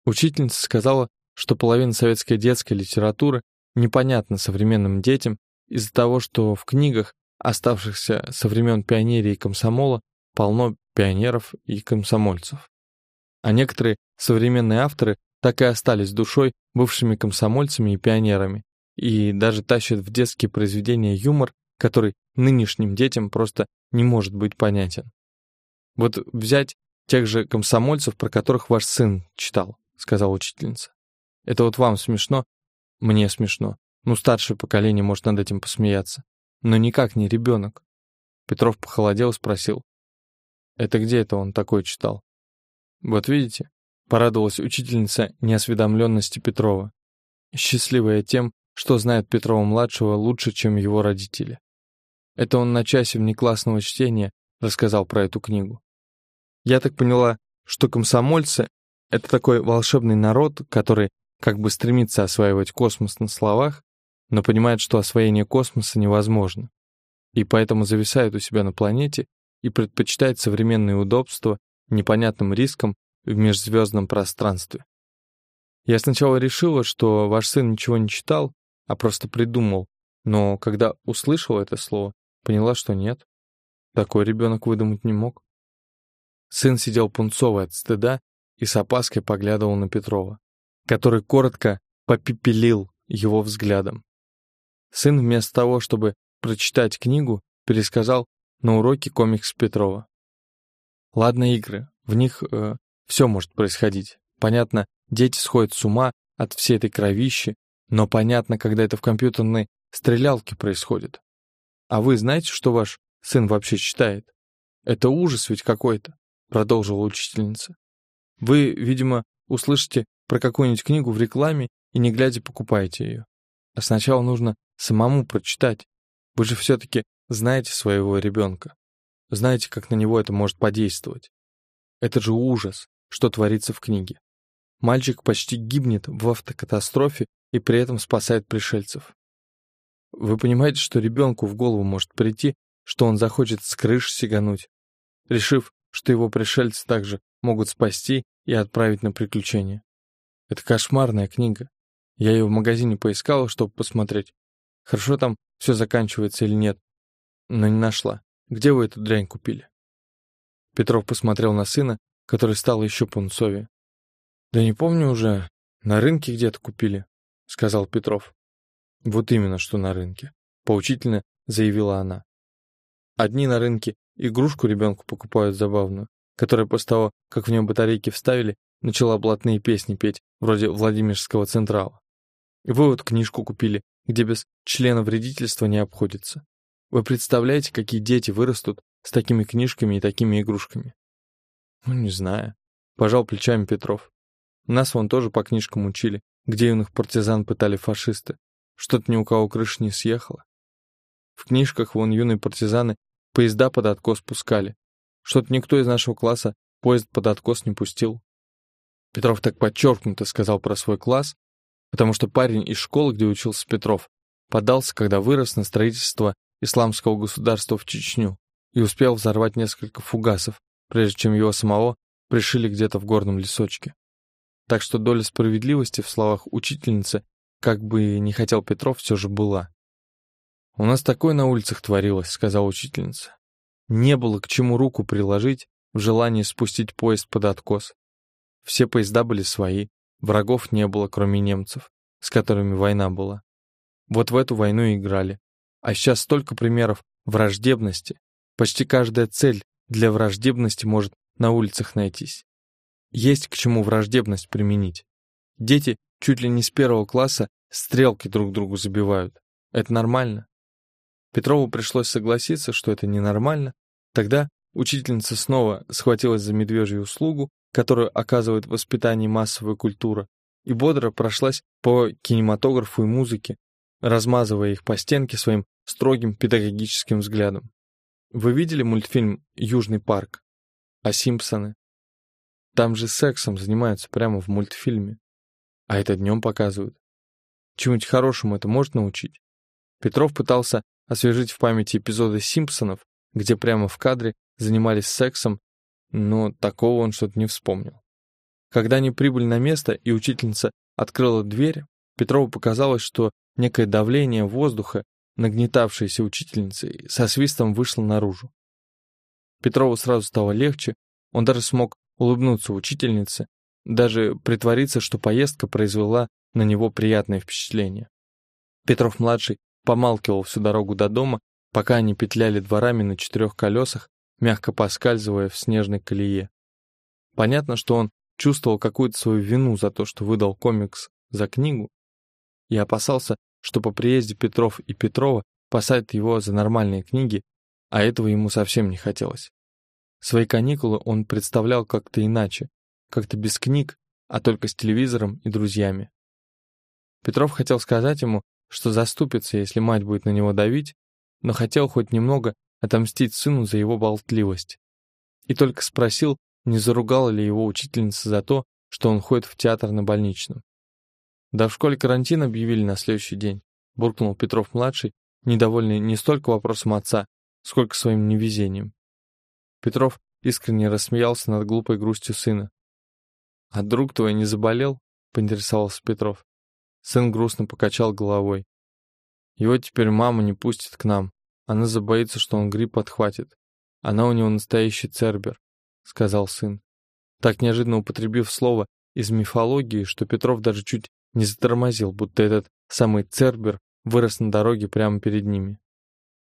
A: Учительница сказала, что половина советской детской литературы непонятна современным детям из-за того, что в книгах, оставшихся со времен пионерии и комсомола, полно пионеров и комсомольцев. А некоторые современные авторы так и остались душой бывшими комсомольцами и пионерами, и даже тащат в детские произведения юмор, который нынешним детям просто не может быть понятен. Вот взять тех же комсомольцев, про которых ваш сын читал, сказала учительница. Это вот вам смешно, мне смешно. Ну, старшее поколение может над этим посмеяться. Но никак не ребенок. Петров похолодел и спросил. Это где это он такой читал? Вот видите, порадовалась учительница неосведомленности Петрова, счастливая тем, что знает Петрова-младшего лучше, чем его родители. Это он на часе внеклассного чтения рассказал про эту книгу. Я так поняла, что комсомольцы — это такой волшебный народ, который как бы стремится осваивать космос на словах, но понимает, что освоение космоса невозможно, и поэтому зависает у себя на планете и предпочитает современные удобства непонятным рискам в межзвездном пространстве. Я сначала решила, что ваш сын ничего не читал, а просто придумал, но когда услышала это слово, поняла, что нет. Такой ребенок выдумать не мог. Сын сидел пунцовый от стыда и с опаской поглядывал на Петрова, который коротко попепелил его взглядом. Сын вместо того, чтобы прочитать книгу, пересказал на уроке комикс Петрова. Ладно игры, в них э, все может происходить. Понятно, дети сходят с ума от всей этой кровищи, но понятно, когда это в компьютерной стрелялке происходит. А вы знаете, что ваш сын вообще читает? Это ужас ведь какой-то, продолжила учительница. Вы, видимо, услышите про какую-нибудь книгу в рекламе и не глядя покупаете ее. А сначала нужно самому прочитать. Вы же все-таки знаете своего ребенка. Знаете, как на него это может подействовать. Это же ужас, что творится в книге. Мальчик почти гибнет в автокатастрофе и при этом спасает пришельцев. Вы понимаете, что ребенку в голову может прийти, что он захочет с крыши сигануть, решив, что его пришельцы также могут спасти и отправить на приключения. Это кошмарная книга. Я ее в магазине поискала, чтобы посмотреть, хорошо там все заканчивается или нет, но не нашла. Где вы эту дрянь купили? Петров посмотрел на сына, который стал еще пунцовее. Да не помню уже, на рынке где-то купили, сказал Петров. Вот именно, что на рынке, поучительно заявила она. Одни на рынке игрушку ребенку покупают забавную, которая после того, как в нее батарейки вставили, начала блатные песни петь, вроде Владимирского Централа. И вы вот книжку купили, где без члена вредительства не обходится. Вы представляете, какие дети вырастут с такими книжками и такими игрушками? Ну, не знаю. Пожал плечами Петров. Нас вон тоже по книжкам учили, где юных партизан пытали фашисты. Что-то ни у кого крыша не съехала. В книжках вон юные партизаны поезда под откос пускали. Что-то никто из нашего класса поезд под откос не пустил. Петров так подчеркнуто сказал про свой класс, потому что парень из школы, где учился Петров, подался, когда вырос на строительство исламского государства в Чечню и успел взорвать несколько фугасов, прежде чем его самого пришили где-то в горном лесочке. Так что доля справедливости в словах учительницы, как бы не хотел Петров, все же была. «У нас такое на улицах творилось», — сказала учительница. «Не было к чему руку приложить в желании спустить поезд под откос. Все поезда были свои, врагов не было, кроме немцев, с которыми война была. Вот в эту войну и играли. А сейчас столько примеров враждебности. Почти каждая цель для враждебности может на улицах найтись. Есть к чему враждебность применить. Дети чуть ли не с первого класса стрелки друг другу забивают. Это нормально. Петрову пришлось согласиться, что это ненормально. Тогда учительница снова схватилась за медвежью услугу, которую оказывает воспитание массовая культура, и бодро прошлась по кинематографу и музыке, размазывая их по стенке своим строгим педагогическим взглядом. Вы видели мультфильм «Южный парк»? А Симпсоны? Там же сексом занимаются прямо в мультфильме. А это днем показывают. Чему-нибудь хорошему это может научить? Петров пытался освежить в памяти эпизоды Симпсонов, где прямо в кадре занимались сексом, но такого он что-то не вспомнил. Когда они прибыли на место, и учительница открыла дверь, Петрову показалось, что некое давление воздуха, нагнетавшееся учительницей, со свистом вышло наружу. Петрову сразу стало легче, он даже смог улыбнуться учительнице, даже притвориться, что поездка произвела на него приятное впечатление. Петров-младший помалкивал всю дорогу до дома, пока они петляли дворами на четырех колесах, мягко поскальзывая в снежной колее. Понятно, что он чувствовал какую-то свою вину за то, что выдал комикс за книгу, и опасался, что по приезде Петров и Петрова посадят его за нормальные книги, а этого ему совсем не хотелось. Свои каникулы он представлял как-то иначе, как-то без книг, а только с телевизором и друзьями. Петров хотел сказать ему, что заступится, если мать будет на него давить, но хотел хоть немного отомстить сыну за его болтливость. И только спросил, не заругала ли его учительница за то, что он ходит в театр на больничном. Да в школе карантин объявили на следующий день, буркнул Петров-младший, недовольный не столько вопросом отца, сколько своим невезением. Петров искренне рассмеялся над глупой грустью сына. «А друг твой не заболел?» — поинтересовался Петров. Сын грустно покачал головой. «Его теперь мама не пустит к нам. Она забоится, что он грипп отхватит. Она у него настоящий цербер», — сказал сын. Так неожиданно употребив слово из мифологии, что Петров даже чуть не затормозил, будто этот самый цербер вырос на дороге прямо перед ними.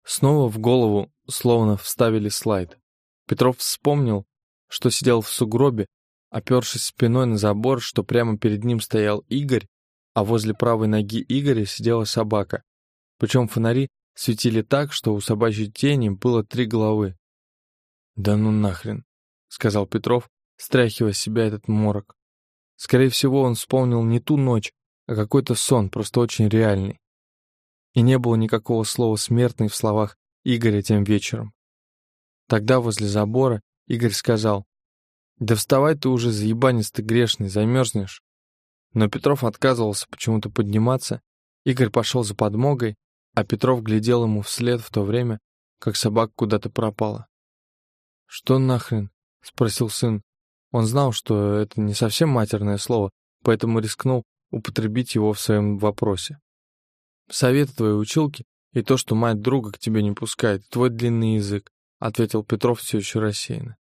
A: Снова в голову словно вставили слайд. Петров вспомнил, что сидел в сугробе, опершись спиной на забор, что прямо перед ним стоял Игорь, а возле правой ноги Игоря сидела собака. Причем фонари светили так, что у собачьей тени было три головы. «Да ну нахрен», — сказал Петров, стряхивая с себя этот морок. Скорее всего, он вспомнил не ту ночь, а какой-то сон, просто очень реальный. И не было никакого слова «смертный» в словах Игоря тем вечером. Тогда возле забора Игорь сказал, «Да вставай ты уже, заебанистый грешный, замерзнешь». Но Петров отказывался почему-то подниматься, Игорь пошел за подмогой, а Петров глядел ему вслед в то время, как собака куда-то пропала. «Что нахрен?» — спросил сын. Он знал, что это не совсем матерное слово, поэтому рискнул употребить его в своем вопросе. «Советы твоей училки и то, что мать друга к тебе не пускает, твой длинный язык ответил Петров все еще рассеянно.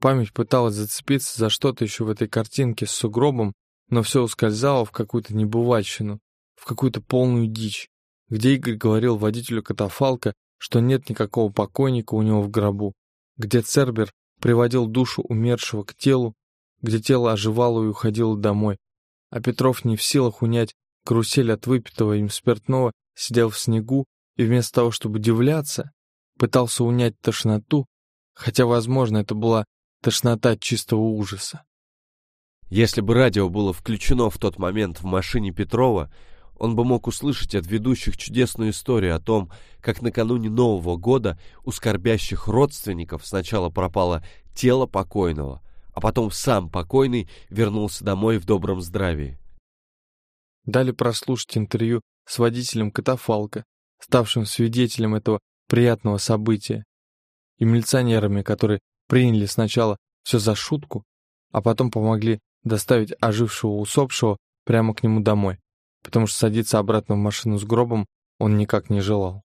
A: Память пыталась зацепиться за что-то еще в этой картинке с сугробом, но все ускользало в какую-то небывальщину, в какую-то полную дичь, где Игорь говорил водителю катафалка, что нет никакого покойника у него в гробу, где Цербер приводил душу умершего к телу, где тело оживало и уходило домой, а Петров не в силах унять карусель от выпитого им спиртного, сидел в снегу и вместо того, чтобы удивляться, пытался унять тошноту, хотя, возможно, это была тошнота чистого ужаса.
B: Если бы радио было включено в тот момент в машине Петрова, он бы мог услышать от ведущих чудесную историю о том, как накануне Нового года у скорбящих родственников сначала пропало тело покойного, а потом сам покойный вернулся домой в добром здравии.
A: Дали прослушать интервью с водителем катафалка, ставшим свидетелем этого приятного события, и милиционерами, которые приняли сначала все за шутку, а потом помогли доставить ожившего усопшего прямо к нему домой, потому что садиться обратно в машину с гробом он никак не желал.